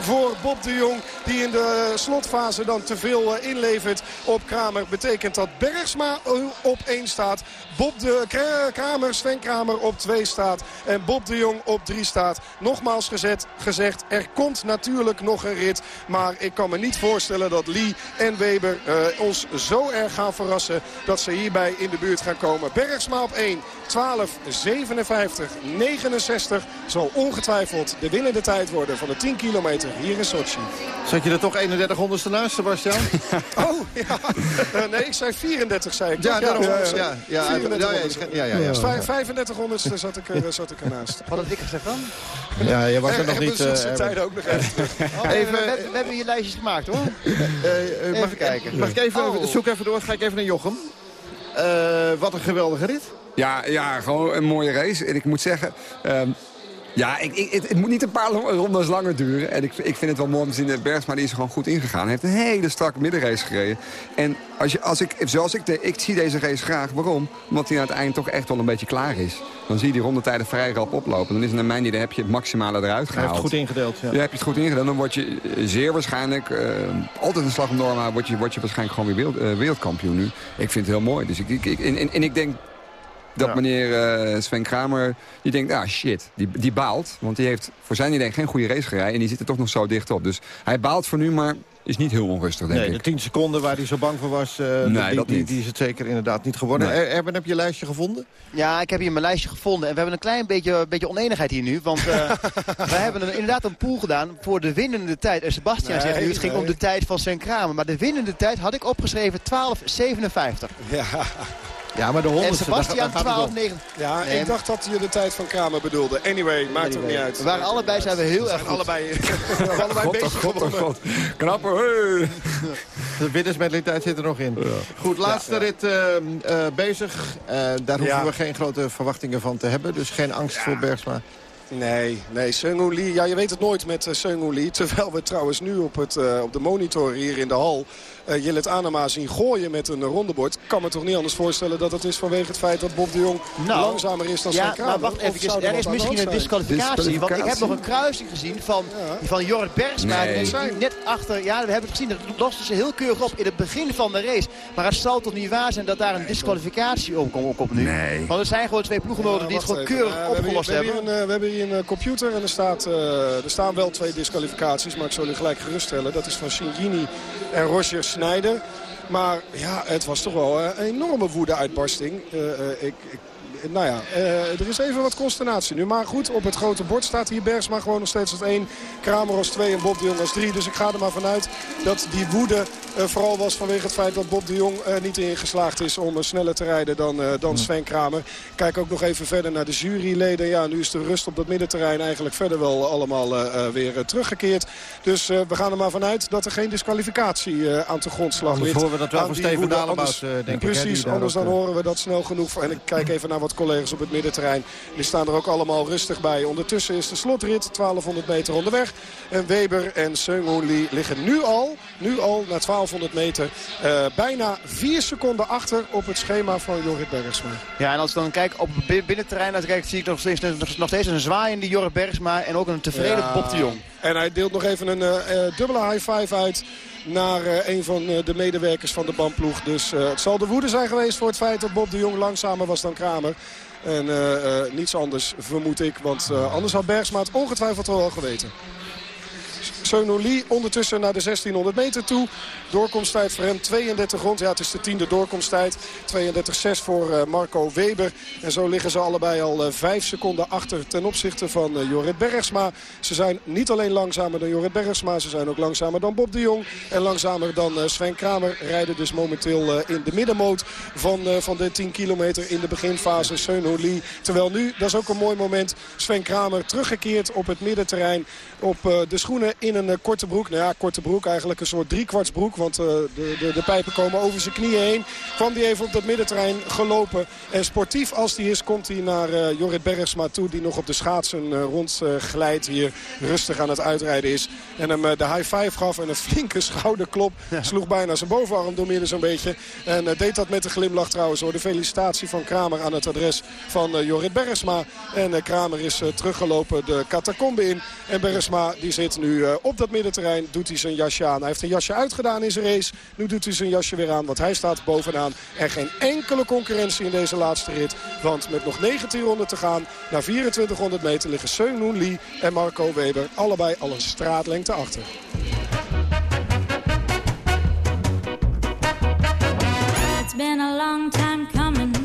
voor Bob de Jong. Die in de slotfase dan te veel uh, inlevert op Kramer. Betekent dat Bergsma op 1 staat. Bob de Kramer, Sven Kramer op 2 staat. En Bob de Jong op 3 staat. Nogmaals gezet, gezegd, er komt natuurlijk nog een rit. Maar ik kan me niet voorstellen dat Lee en Weber uh, ons zo erg gaan verrassen... dat ze hierbij in de buurt gaan komen. Bergsma op 1, 12, 57, 69. Zal ongetwijfeld de winnende tijd worden van de 10 kilometer hier in Sochi. Zat je er toch 31 honderdste naast, Sebastian? [laughs] oh, ja. Uh, nee, ik zei 34, zei ik. Ja, daarom. Ja, ja, ja, 34 ja, ja, ja, 35 honderdste zat ik, er, zat ik ernaast. Wat had ik gezegd dan? Ja, je was er, er nog niet. Uh, zijn tijden ook nog even. Oh, even we, hebben hier lijstjes gemaakt hoor. [laughs] Uh, even mag, kijken. Mag ik even, oh. zoek even door, ga ik even naar Jochem. wat een geweldige rit. Ja, ja, gewoon een mooie race. En ik moet zeggen... Um, ja, ik, ik, het, het, moet niet een paar rondes langer duren. En ik, ik vind het wel mooi om te zien. Bergsma die is er gewoon goed ingegaan. Hij heeft een hele strakke middenrace gereden. En als je, als ik, zoals ik, de, ik zie deze race graag. Waarom? Omdat hij aan het eind toch echt wel een beetje klaar is. Dan zie je die rondetijden vrij rap oplopen. Dan is het naar mijn idee, heb je het maximale eruit gehaald. Hij heeft het goed ingedeeld, ja. ja heb je het goed ingedeeld. Dan word je zeer waarschijnlijk, uh, altijd een slag om door, maar word je, word je waarschijnlijk gewoon weer wereld, uh, wereldkampioen nu. Ik vind het heel mooi. Dus ik, ik, ik en, en, en ik denk dat ja. meneer uh, Sven Kramer, die denkt, ah shit, die, die baalt. Want die heeft voor zijn idee geen goede race gereden. En die zit er toch nog zo dicht op. Dus hij baalt voor nu, maar is niet heel onrustig, denk nee, ik. de 10 seconden waar hij zo bang voor was, uh, nee, die, dat die, niet. die is het zeker inderdaad niet geworden. Nee. Er, Erben, heb je een lijstje gevonden? Ja, ik heb hier mijn lijstje gevonden. En we hebben een klein beetje, beetje oneenigheid hier nu. Want [laughs] uh, wij hebben een, inderdaad een pool gedaan voor de winnende tijd. En Sebastian Nee, zegt nu, het ging nee. om de tijd van Sven Kramer. Maar de winnende tijd had ik opgeschreven 12.57. Ja. Ja, maar de En honderdste, daar, Sebastian daar gaat het om. 12, 9. Ja, Nee, ik dacht dat je de tijd van Kramer bedoelde. Anyway, maakt ook niet uit. We waren allebei zijn we heel We erg zijn goed. allebei, [laughs] [laughs] we hebben allebei God, oh beetje god, oh gewonnen. god. Knapper, hey. De winnersmentaliteit zit er nog in. Goed, laatste rit eh, eh, bezig. Eh, daar hoeven Ja. we geen grote verwachtingen van te hebben. Dus geen angst voor Bergsma. Nee, nee, Seung Lee. Ja, je weet het nooit met uh, Seung Lee. [laughs] Terwijl we trouwens nu op, het, eh, op de monitor hier in de hal... uh, Jillet Anema zien gooien met een rondebord. Ik kan me toch niet anders voorstellen dat het is vanwege het feit dat Bob de Jong Nou, langzamer is dan ja, Sven Kramer. maar wacht even. Er is misschien een zijn? disqualificatie. Want ik heb nog een kruising gezien van, van Jorrit Bergsma. Nee. Die net achter, ja, we hebben het gezien. Dat losten ze heel keurig op in het begin van de race. Maar het zal toch niet waar zijn dat daar een disqualificatie op komt op nu? Nee. Want er zijn gewoon twee ploeggenoten die het gewoon even. keurig Eh, we hebben hier- opgelost we hebben. hebben. hier hier een eh, computer en er, staat, eh, er staan wel twee disqualificaties. Maar ik zal u gelijk geruststellen. Dat is van Shinjini en Roger Snijder. Maar ja, het was toch wel eh, een enorme woede-uitbarsting. Ik, ik, nou ja, eh, er is even wat consternatie nu. Maar goed, op het grote bord staat hier Bergsma gewoon nog steeds als 1. Kramer als 2 en Bob de Jong als 3. Dus ik ga er maar vanuit dat die woede eh, vooral was vanwege het feit dat Bob de Jong er niet in geslaagd is om eh, sneller te rijden dan, eh, dan Sven Kramer. Kijk ook nog even verder naar de juryleden. Ja, nu is de rust op dat middenterrein eigenlijk verder wel allemaal eh, eh, weer eh, teruggekeerd. Dus eh, we gaan er maar vanuit dat er geen disqualificatie eh, aan de grondslag Anders ligt. horen we dat wel van Steven. Dalebout, eh, denk ik, Precies, die daar anders dan eh, horen we dat snel genoeg. En ik kijk even naar wat collega's op het middenterrein. Die staan er ook allemaal rustig bij. Ondertussen is de slotrit 1200 meter onderweg. En Weber en Seung Hoon Lee liggen nu al, nu al na 1200 meter... eh, bijna vier seconden achter op het schema van Jorrit Bergsma. Ja, en als ik dan kijk op binnenterrein, als ik kijk, zie ik nog steeds, nog, nog steeds een zwaaiende Jorrit Bergsma en ook een tevreden Ja. Bob de Jong. En hij deelt nog even een eh, eh, dubbele high five uit naar eh, een van eh, de medewerkers van de bandploeg. Dus eh, het zal de woede zijn geweest voor het feit dat Bob de Jong langzamer was dan Kramer. En niets anders vermoed ik, want anders had Bergsma het ongetwijfeld wel geweten. Seuno Lee ondertussen naar de 1600 meter toe. Doorkomsttijd voor hem 32 rond. Ja, het is de tiende doorkomsttijd. 32-6 voor eh, Marco Weber. En zo liggen ze allebei al eh, 5 seconden achter ten opzichte van eh, Jorrit Bergsma. Ze zijn niet alleen langzamer dan Jorrit Bergsma. Ze zijn ook langzamer dan Bob de Jong. En langzamer dan eh, Sven Kramer. Rijden dus momenteel eh, in de middenmoot van, eh, van de 10 kilometer in de beginfase. Seuno Lee. Terwijl nu, dat is ook een mooi moment, Sven Kramer teruggekeerd op het middenterrein. Op eh, de schoenen in een eh, korte broek. Nou ja, korte broek eigenlijk een soort driekwartsbroek. Want eh, de, de, de pijpen komen over zijn knieën heen. Kwam hij even op dat middenterrein gelopen. En sportief als die is, komt hij naar eh, Jorrit Bergsma toe. Die nog op de schaatsen rondglijdt. hier rustig aan het uitrijden is. En hem de high five gaf en een flinke [laughs] schouderklop. Sloeg bijna zijn bovenarm door midden zo'n beetje. En deed dat met een glimlach trouwens hoor. De felicitatie van Kramer aan het adres van Jorrit Bergsma. En Kramer is teruggelopen de catacombe in. En Bergsma die zit nu eh, op dat middenterrein. Doet hij zijn jasje aan. Hij heeft een jasje uitgedaan in zijn race. Nu doet hij zijn jasje weer aan. Want hij staat bovenaan. En geen enkele concurrentie in deze laatste rit. Want met nog 19 ronden te gaan. Na 2400 meter liggen Seung Noon Lee en Marco Weber. Allebei al een straatlengte achter. It's been a long time coming.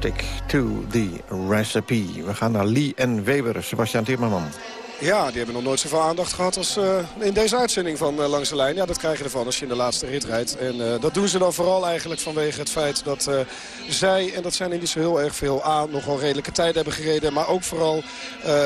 Stick to the Recipe. We gaan naar Lee en Weber, Sebastian Timmerman. Ja, die hebben nog nooit zoveel aandacht gehad als eh, in deze uitzending van eh, Langs de Lijn. Ja, dat krijg je ervan als je in de laatste rit rijdt. En eh, dat doen ze dan vooral eigenlijk vanwege het feit dat zij, en dat zijn er niet zo heel erg veel, A, nogal redelijke tijden hebben gereden. Maar ook vooral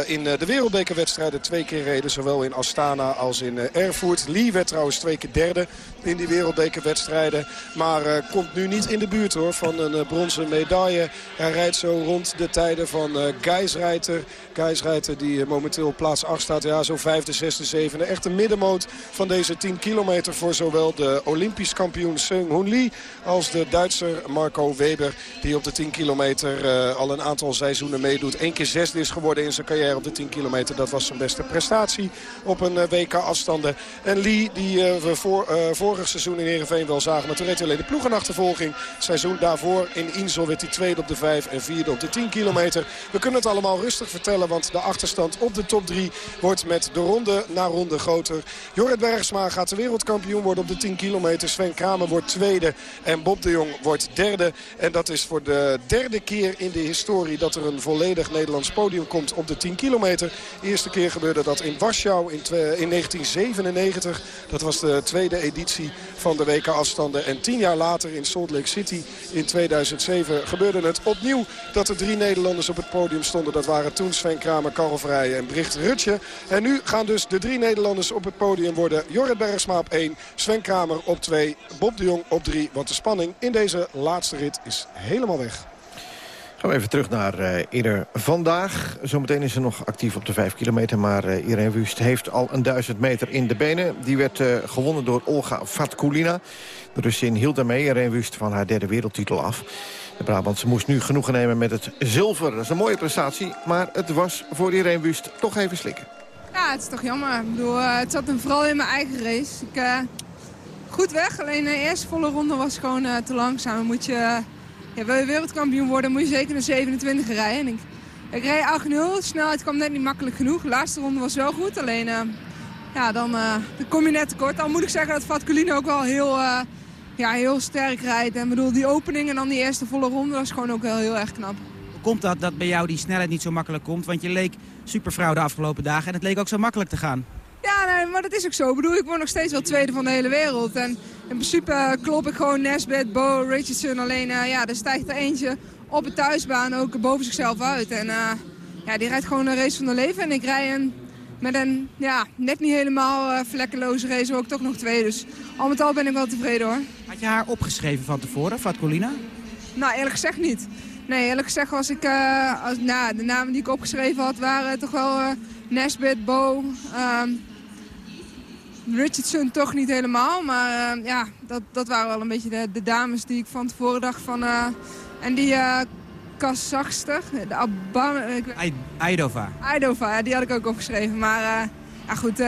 in de wereldbekerwedstrijden twee keer reden. Zowel in Astana als in Erfurt. Lee werd trouwens twee keer derde in die wereldbekerwedstrijden. Maar eh, komt nu niet in de buurt hoor van een eh, bronzen medaille. Hij rijdt zo rond de tijden van eh Geisreiter. Geisreiter die momenteel op plaats 8 staat. Ja, zo vijfde, zesde, zevende. Echt een middenmoot van deze 10 kilometer voor zowel de Olympisch kampioen Seung Hoon Lee als de Duitser Marco Weber. Die op de 10 kilometer al een aantal seizoenen meedoet. Eén keer zesde is geworden in zijn carrière op de 10 kilometer. Dat was zijn beste prestatie op een WK afstanden. En Lee die we voor, eh, vorig seizoen in Heerenveen wel zagen. Maar toen reed alleen de ploegenachtervolging. Seizoen daarvoor in Insel werd hij tweede op de 5 en vierde op de 10 kilometer. We kunnen het allemaal rustig vertellen. Want de achterstand op de top 3 wordt met de ronde na ronde groter. Jorrit Bergsma gaat de wereldkampioen worden op de 10 kilometer. Sven Kramer wordt tweede. En Bob de Jong wordt derde. En dat is voor de derde keer in de historie dat er een volledig Nederlands podium komt op de 10 kilometer. De eerste keer gebeurde dat in Warschau in 1997. Dat was de tweede editie van de WK afstanden. En tien jaar later in Salt Lake City in 2007 gebeurde het opnieuw dat er drie Nederlanders op het podium stonden. Dat waren toen Sven Kramer, Karel Verheijen en Bricht Rutje. En nu gaan dus de drie Nederlanders op het podium worden. Jorrit Bergsma op 1, Sven Kramer op 2, Bob de Jong op 3. Want de spanning in deze laatste rit is helemaal weg. Gaan even terug naar eh eerder vandaag. Zometeen is ze nog actief op de 5 kilometer. Maar eh Irene Wust heeft al een duizend meter in de benen. Die werd eh, gewonnen door Olga Vatkulina. De Russin hield daarmee Irene Wust van haar derde wereldtitel af. De Brabantse moest nu genoegen nemen met het zilver. Dat is een mooie prestatie, maar het was voor Irene Wust toch even slikken. Ja, het is toch jammer. Ik bedoel, het zat hem vooral in mijn eigen race. Ik, goed weg, alleen de eerste volle ronde was gewoon te langzaam. Moet je, ja, wil je wereldkampioen worden, moet je zeker een 27 rijden. En ik, ik reed 8-0, de snelheid kwam net niet makkelijk genoeg. De laatste ronde was wel goed, alleen eh, ja, dan, eh, dan kom je net tekort. Al moet ik zeggen dat Vatkulino ook wel heel, eh, ja, heel sterk rijdt. En bedoel, die opening en dan die eerste volle ronde, is gewoon ook wel heel erg knap. Hoe komt dat dat bij jou die snelheid niet zo makkelijk komt? Want je leek supervrouw de afgelopen dagen en het leek ook zo makkelijk te gaan. Ja, nee, maar dat is ook zo. Ik bedoel, ik word nog steeds wel tweede van de hele wereld. En in principe klop ik gewoon Nesbitt, Bo, Richardson. Alleen, eh, ja, er stijgt er eentje op de thuisbaan ook boven zichzelf uit. En eh, ja, die rijdt gewoon een race van de leven. En ik rij een, met een, ja, net niet helemaal eh, vlekkeloze race, ook toch nog twee. Dus al met al ben ik wel tevreden hoor. Had je haar opgeschreven van tevoren, Vatkolina? Nou, eerlijk gezegd niet. Nee, eerlijk gezegd was ik... als, nou, de namen die ik opgeschreven had waren toch wel Nesbitt, Bo... ehm, Richardson toch niet helemaal, maar eh, ja, dat, dat waren wel een beetje de, de dames die ik van tevoren dacht van... eh, en die eh Kazachster, de Ai- Aidova. Aidova, ja, die had ik ook opgeschreven. Maar ja, goed,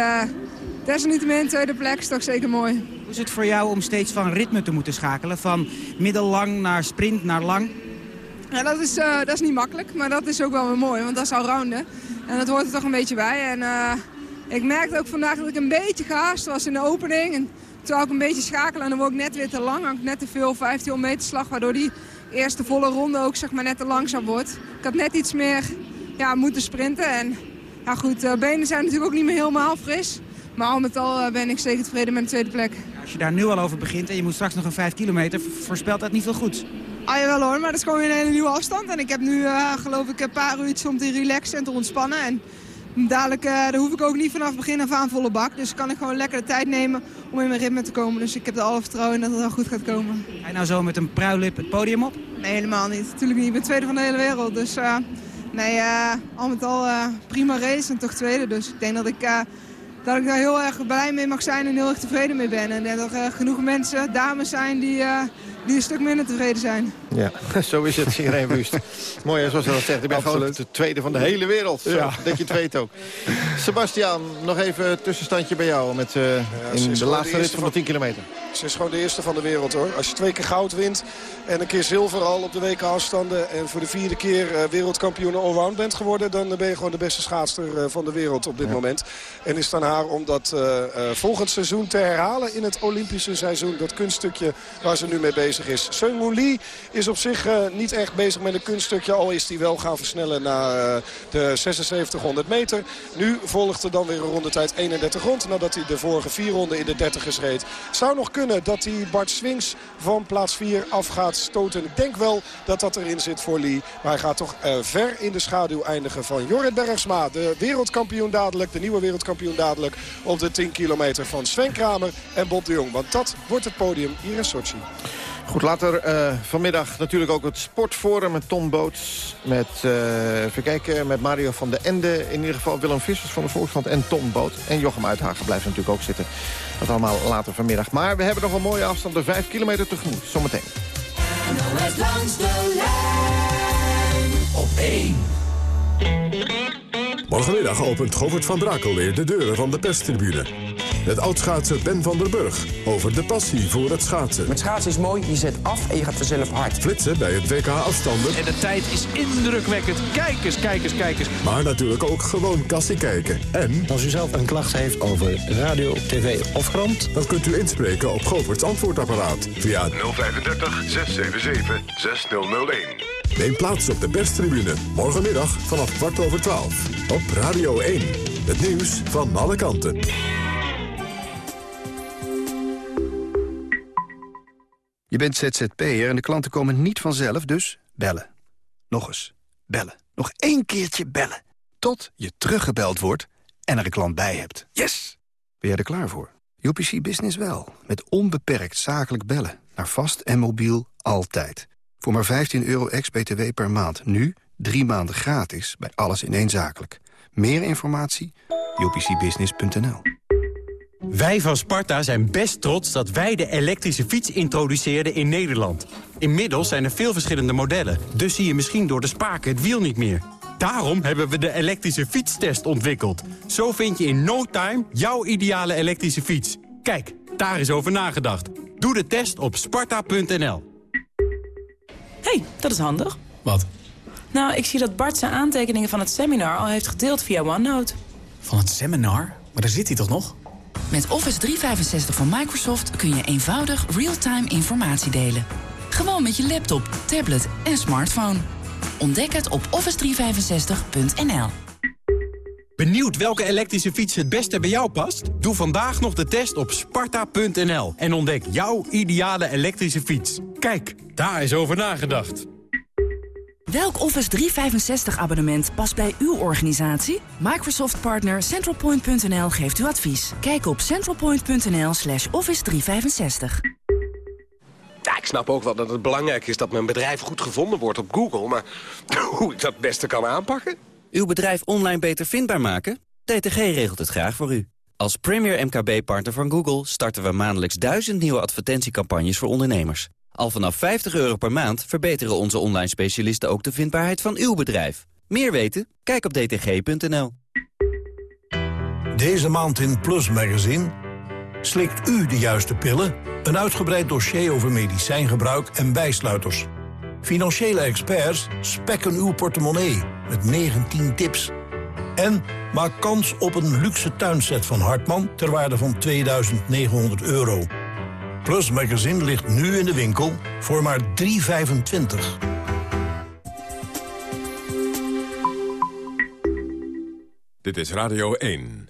desalniettemin tweede plek is toch zeker mooi. Hoe is het voor jou om steeds van ritme te moeten schakelen? Van middellang naar sprint naar lang? Ja, dat is, dat is niet makkelijk, maar dat is ook wel weer mooi, want dat is al rounden. En dat hoort er toch een beetje bij. En ik merkte ook vandaag dat ik een beetje gehaast was in de opening. En wou ik een beetje schakelen en dan word ik net weer te lang. Ik net te veel 15 meter slag, waardoor die eerste volle ronde ook zeg maar, net te langzaam wordt. Ik had net iets meer ja, moeten sprinten. En ja, goed, de benen zijn natuurlijk ook niet meer helemaal fris. Maar al met al eh, ben ik zeker tevreden met de tweede plek. Als je daar nu al over begint en je moet straks nog een 5 kilometer, voorspelt dat niet veel goeds. Ah jawel hoor, maar dat is gewoon weer een hele nieuwe afstand. En ik heb nu eh, geloof ik een paar uurtjes om te relaxen en te ontspannen. En dadelijk eh, daar hoef ik ook niet vanaf begin af aan volle bak. Dus kan ik gewoon lekker de tijd nemen om in mijn ritme te komen. Dus ik heb er alle vertrouwen in dat het wel goed gaat komen. Ga je nou zo met een pruilip het podium op? Nee, helemaal niet. Natuurlijk niet. Ik ben tweede van de hele wereld. Dus eh, nee, eh, al met al prima race en toch tweede. Dus ik denk dat ik, dat ik daar heel erg blij mee mag zijn en heel erg tevreden mee ben. En dat er genoeg mensen, dames zijn die, die een stuk minder tevreden zijn. Ja, [laughs] zo is het, Irene Wust. [laughs] Mooi, zoals ze dat zegt. Ik ben gewoon de tweede van de hele wereld. Zo, Ja. Dat je het weet ook. [laughs] Sebastian, nog even een tussenstandje bij jou. Met, eh, in is de laatste de rit van de 10 kilometer. Ze is gewoon de eerste van de wereld hoor. Als je twee keer goud wint en een keer zilver al op de WK afstanden... en voor de vierde keer eh, wereldkampioen allround bent geworden... dan ben je gewoon de beste schaatster eh, van de wereld op dit moment. En is het aan haar om dat volgend seizoen te herhalen in het Olympische seizoen. Dat kunststukje waar ze nu mee bezig bezig is. Lee is op zich eh, niet echt bezig met een kunststukje. Al is hij wel gaan versnellen naar eh, de 7600 meter. Nu volgt er dan weer een rondetijd 31 rond. Nadat hij de vorige vier ronden in de 30 is reed. Zou nog kunnen dat hij Bart Swings van plaats 4 af gaat stoten. Ik denk wel dat dat erin zit voor Lee. Maar hij gaat toch eh, ver in de schaduw eindigen van Jorrit Bergsma. De wereldkampioen dadelijk, de nieuwe wereldkampioen dadelijk... op de 10 kilometer van Sven Kramer en Bob de Jong. Want dat wordt het podium hier in Sochi. Goed, later eh, vanmiddag natuurlijk ook het sportforum met Tom Boots. Met, uh, even kijken, met Mario van de Ende. In ieder geval Willem Vissers van de Volkskrant en Tom Boot. En Jochem Uithagen blijft natuurlijk ook zitten. Dat allemaal later vanmiddag. Maar we hebben nog een mooie afstand, de 5 kilometer tegemoet. Zometeen. NOS langs de lijn op 1. Morgenmiddag opent Govert van Brakel weer de deuren van de perstribune. Met oudschaatser Ben van der Burg over de passie voor het schaatsen. Met schaatsen is mooi, je zet af en je gaat vanzelf hard. Flitsen bij het WK afstanden. En de tijd is indrukwekkend. Kijk eens, kijk eens, kijk eens. Maar natuurlijk ook gewoon kassie kijken. En... Als u zelf een klacht heeft over radio, tv of krant... dan kunt u inspreken op Govert's antwoordapparaat. Via 035 677 6001. Neem plaats op de perstribune. Morgenmiddag vanaf kwart over twaalf. Op Radio 1. Het nieuws van alle kanten. Je bent ZZP'er en de klanten komen niet vanzelf, dus bellen. Nog eens. Bellen. Nog één keertje bellen. Tot je teruggebeld wordt en er een klant bij hebt. Yes! Ben jij er klaar voor? UPC Business wel. Met onbeperkt zakelijk bellen. Naar vast en mobiel altijd. Voor maar 15 euro ex-BTW per maand. Nu drie maanden gratis bij alles in één zakelijk. Meer informatie? upcbusiness.nl Wij van Sparta zijn best trots dat wij de elektrische fiets introduceerden in Nederland. Inmiddels zijn er veel verschillende modellen, dus zie je misschien door de spaken het wiel niet meer. Daarom hebben we de elektrische fietstest ontwikkeld. Zo vind je in no time jouw ideale elektrische fiets. Kijk, daar is over nagedacht. Doe de test op sparta.nl. hey, dat is handig. Wat? Nou, ik zie dat Bart zijn aantekeningen van het seminar al heeft gedeeld via OneNote. Van het seminar? Maar daar zit hij toch nog? Met Office 365 van Microsoft kun je eenvoudig real-time informatie delen. Gewoon met je laptop, tablet en smartphone. Ontdek het op office365.nl. Benieuwd welke elektrische fiets het beste bij jou past? Doe vandaag nog de test op sparta.nl en ontdek jouw ideale elektrische fiets. Kijk, daar is over nagedacht. Welk Office 365 abonnement past bij uw organisatie? Microsoft partner centralpoint.nl geeft u advies. Kijk op centralpoint.nl slash office 365. Ja, ik snap ook wel dat het belangrijk is dat mijn bedrijf goed gevonden wordt op Google. Maar [laughs] hoe ik dat het beste kan aanpakken? Uw bedrijf online beter vindbaar maken? DTG regelt het graag voor u. Als premier MKB-partner van Google starten we maandelijks duizend nieuwe advertentiecampagnes voor ondernemers. Al vanaf 50 euro per maand verbeteren onze online specialisten ook de vindbaarheid van uw bedrijf. Meer weten? Kijk op dtg.nl. Deze maand in Plus Magazine. Slikt u de juiste pillen? Een uitgebreid dossier over medicijngebruik en bijsluiters. Financiële experts spekken uw portemonnee met 19 tips. En maak kans op een luxe tuinset van Hartman ter waarde van 2900 euro. Plus Magazine ligt nu in de winkel voor maar 3,25. Dit is Radio 1.